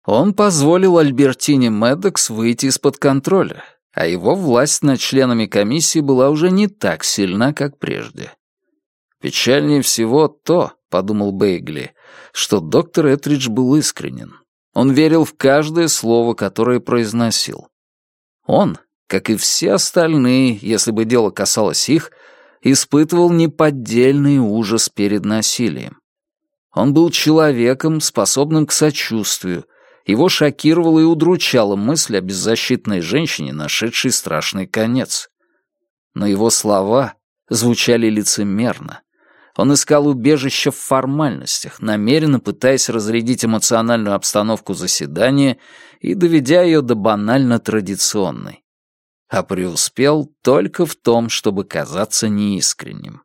Он позволил Альбертине Медекс выйти из-под контроля, а его власть над членами комиссии была уже не так сильна, как прежде. Печальнее всего то, — подумал Бейгли, — что доктор Этридж был искренен. Он верил в каждое слово, которое произносил. Он, как и все остальные, если бы дело касалось их, испытывал неподдельный ужас перед насилием. Он был человеком, способным к сочувствию. Его шокировала и удручала мысль о беззащитной женщине, нашедшей страшный конец. Но его слова звучали лицемерно. Он искал убежище в формальностях, намеренно пытаясь разрядить эмоциональную обстановку заседания и доведя ее до банально традиционной а преуспел только в том, чтобы казаться неискренним.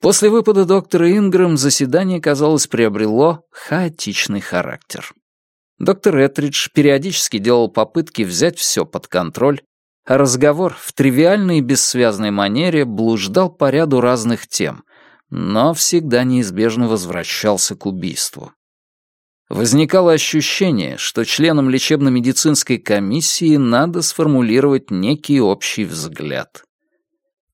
После выпада доктора Ингрэм заседание, казалось, приобрело хаотичный характер. Доктор Этридж периодически делал попытки взять все под контроль, а разговор в тривиальной и бессвязной манере блуждал по ряду разных тем, но всегда неизбежно возвращался к убийству. Возникало ощущение, что членам лечебно-медицинской комиссии надо сформулировать некий общий взгляд.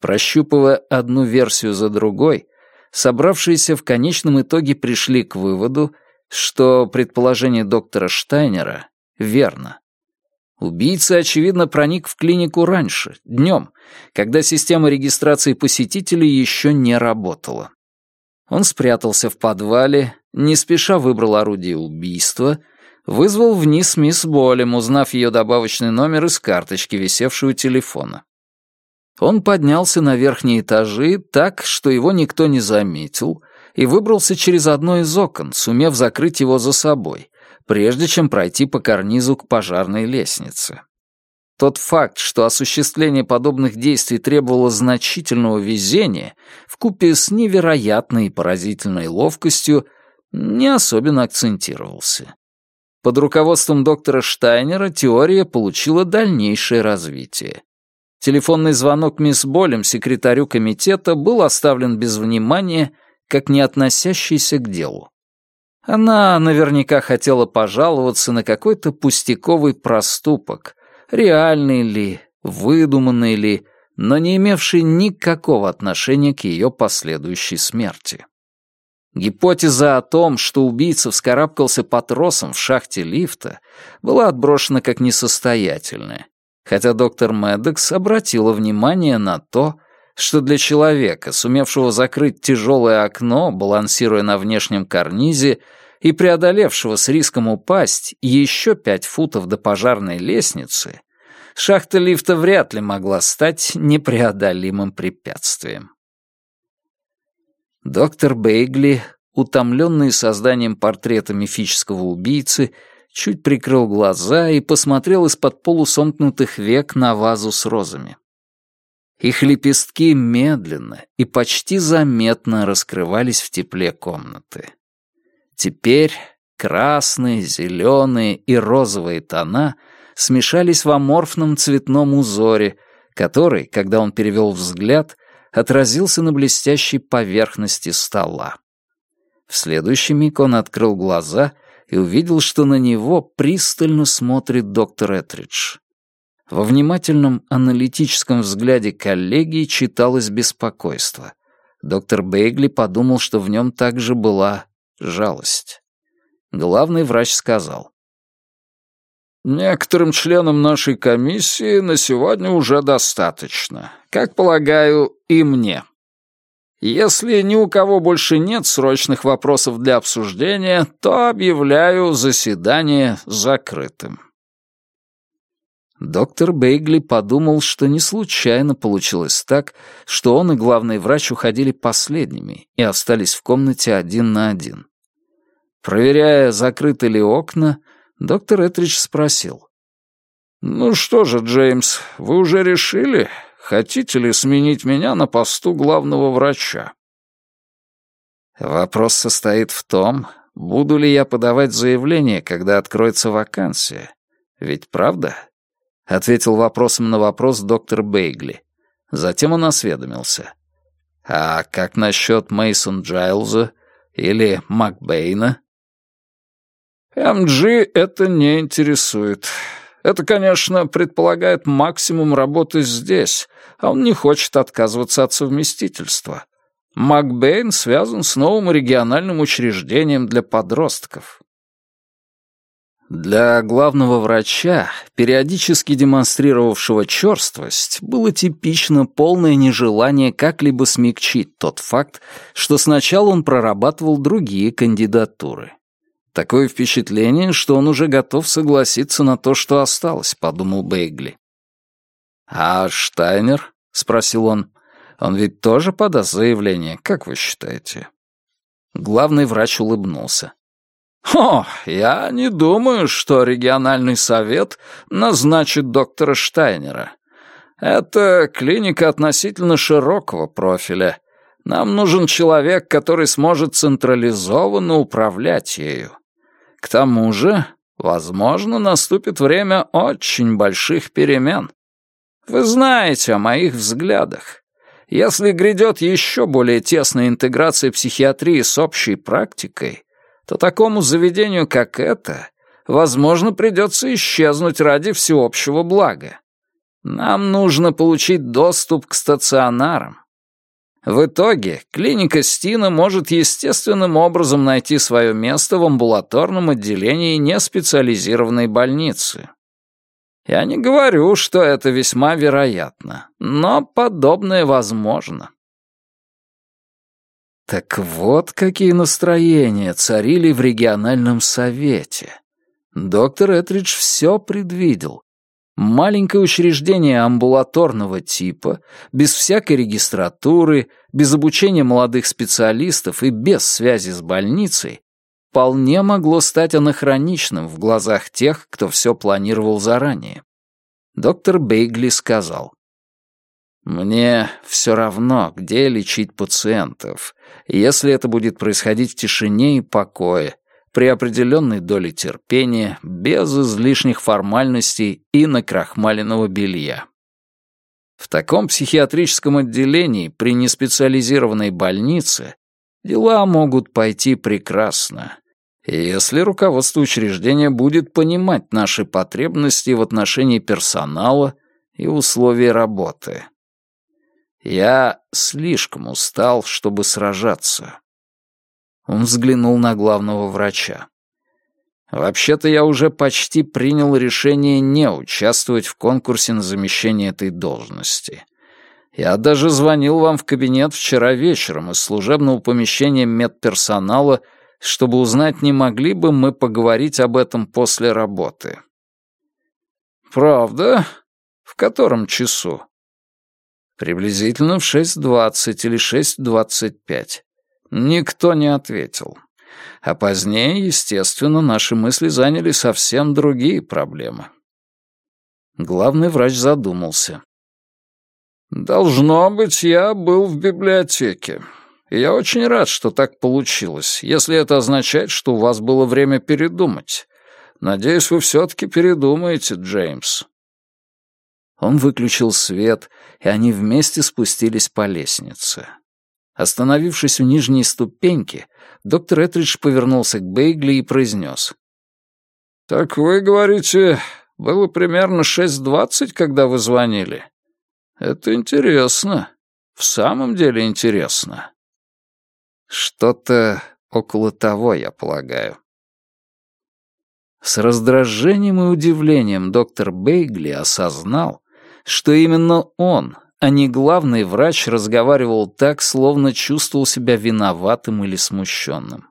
Прощупывая одну версию за другой, собравшиеся в конечном итоге пришли к выводу, что предположение доктора Штайнера верно. Убийца, очевидно, проник в клинику раньше, днем, когда система регистрации посетителей еще не работала. Он спрятался в подвале, не спеша выбрал орудие убийства, вызвал вниз мисс Болем, узнав ее добавочный номер из карточки, висевшей у телефона. Он поднялся на верхние этажи так, что его никто не заметил, и выбрался через одно из окон, сумев закрыть его за собой, прежде чем пройти по карнизу к пожарной лестнице. Тот факт, что осуществление подобных действий требовало значительного везения, вкупе с невероятной и поразительной ловкостью, не особенно акцентировался. Под руководством доктора Штайнера теория получила дальнейшее развитие. Телефонный звонок мисс Болем, секретарю комитета, был оставлен без внимания, как не относящийся к делу. Она наверняка хотела пожаловаться на какой-то пустяковый проступок, реальный ли, выдуманный ли, но не имевший никакого отношения к ее последующей смерти. Гипотеза о том, что убийца вскарабкался по тросам в шахте лифта, была отброшена как несостоятельная, хотя доктор Медекс обратила внимание на то, что для человека, сумевшего закрыть тяжелое окно, балансируя на внешнем карнизе, и преодолевшего с риском упасть еще пять футов до пожарной лестницы, шахта лифта вряд ли могла стать непреодолимым препятствием. Доктор Бейгли, утомленный созданием портрета мифического убийцы, чуть прикрыл глаза и посмотрел из-под полусомкнутых век на вазу с розами. Их лепестки медленно и почти заметно раскрывались в тепле комнаты. Теперь красные, зеленые и розовые тона смешались в аморфном цветном узоре, который, когда он перевел взгляд, отразился на блестящей поверхности стола. В следующий миг он открыл глаза и увидел, что на него пристально смотрит доктор Этридж. Во внимательном аналитическом взгляде коллеги читалось беспокойство. Доктор Бейгли подумал, что в нем также была жалость. Главный врач сказал. «Некоторым членам нашей комиссии на сегодня уже достаточно. Как полагаю, и мне. Если ни у кого больше нет срочных вопросов для обсуждения, то объявляю заседание закрытым». Доктор Бейгли подумал, что не случайно получилось так, что он и главный врач уходили последними и остались в комнате один на один. Проверяя, закрыты ли окна, доктор Этридж спросил. «Ну что же, Джеймс, вы уже решили, хотите ли сменить меня на посту главного врача?» Вопрос состоит в том, буду ли я подавать заявление, когда откроется вакансия. Ведь правда? Ответил вопросом на вопрос доктор Бейгли. Затем он осведомился. «А как насчет Мейсон Джайлза или Макбейна?» «МГ это не интересует. Это, конечно, предполагает максимум работы здесь, а он не хочет отказываться от совместительства. Макбейн связан с новым региональным учреждением для подростков. Для главного врача, периодически демонстрировавшего черствость, было типично полное нежелание как-либо смягчить тот факт, что сначала он прорабатывал другие кандидатуры. Такое впечатление, что он уже готов согласиться на то, что осталось, подумал Бейгли. «А Штайнер?» — спросил он. «Он ведь тоже подаст заявление, как вы считаете?» Главный врач улыбнулся. «О, я не думаю, что региональный совет назначит доктора Штайнера. Это клиника относительно широкого профиля. Нам нужен человек, который сможет централизованно управлять ею. К тому же, возможно, наступит время очень больших перемен. Вы знаете о моих взглядах. Если грядет еще более тесная интеграция психиатрии с общей практикой, то такому заведению, как это, возможно, придется исчезнуть ради всеобщего блага. Нам нужно получить доступ к стационарам. В итоге клиника Стина может естественным образом найти свое место в амбулаторном отделении неспециализированной больницы. Я не говорю, что это весьма вероятно, но подобное возможно. Так вот какие настроения царили в региональном совете. Доктор Этридж все предвидел. Маленькое учреждение амбулаторного типа, без всякой регистратуры, без обучения молодых специалистов и без связи с больницей, вполне могло стать анахроничным в глазах тех, кто все планировал заранее. Доктор Бейгли сказал, «Мне все равно, где лечить пациентов, если это будет происходить в тишине и покое, при определенной доле терпения, без излишних формальностей и накрахмаленного белья. В таком психиатрическом отделении при неспециализированной больнице дела могут пойти прекрасно, если руководство учреждения будет понимать наши потребности в отношении персонала и условий работы. Я слишком устал, чтобы сражаться. Он взглянул на главного врача. Вообще-то я уже почти принял решение не участвовать в конкурсе на замещение этой должности. Я даже звонил вам в кабинет вчера вечером из служебного помещения медперсонала, чтобы узнать, не могли бы мы поговорить об этом после работы. Правда? В котором часу? Приблизительно в 6.20 или 6.25. Никто не ответил. А позднее, естественно, наши мысли заняли совсем другие проблемы. Главный врач задумался. «Должно быть, я был в библиотеке. Я очень рад, что так получилось, если это означает, что у вас было время передумать. Надеюсь, вы все-таки передумаете, Джеймс». Он выключил свет, и они вместе спустились по лестнице. Остановившись у нижней ступеньки, доктор Этридж повернулся к Бейгли и произнес. «Так вы говорите, было примерно шесть двадцать, когда вы звонили? Это интересно. В самом деле интересно». «Что-то около того, я полагаю». С раздражением и удивлением доктор Бейгли осознал, что именно он, а не главный врач, разговаривал так, словно чувствовал себя виноватым или смущенным.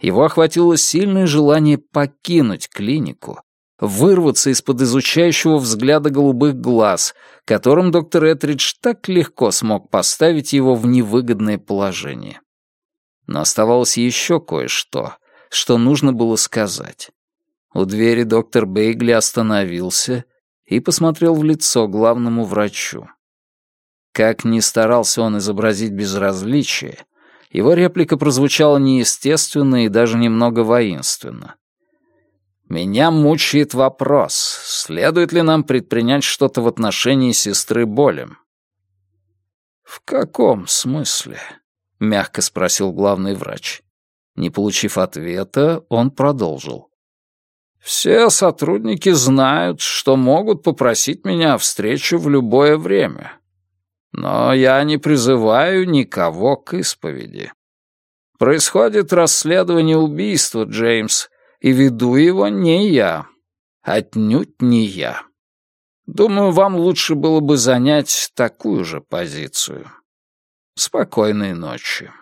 Его охватило сильное желание покинуть клинику, вырваться из-под изучающего взгляда голубых глаз, которым доктор Этридж так легко смог поставить его в невыгодное положение. Но оставалось еще кое-что, что нужно было сказать. У двери доктор Бейгли остановился и посмотрел в лицо главному врачу. Как ни старался он изобразить безразличие, его реплика прозвучала неестественно и даже немного воинственно. «Меня мучает вопрос, следует ли нам предпринять что-то в отношении сестры Болем?» «В каком смысле?» — мягко спросил главный врач. Не получив ответа, он продолжил. «Все сотрудники знают, что могут попросить меня о встрече в любое время. Но я не призываю никого к исповеди. Происходит расследование убийства, Джеймс, и веду его не я. Отнюдь не я. Думаю, вам лучше было бы занять такую же позицию. Спокойной ночи.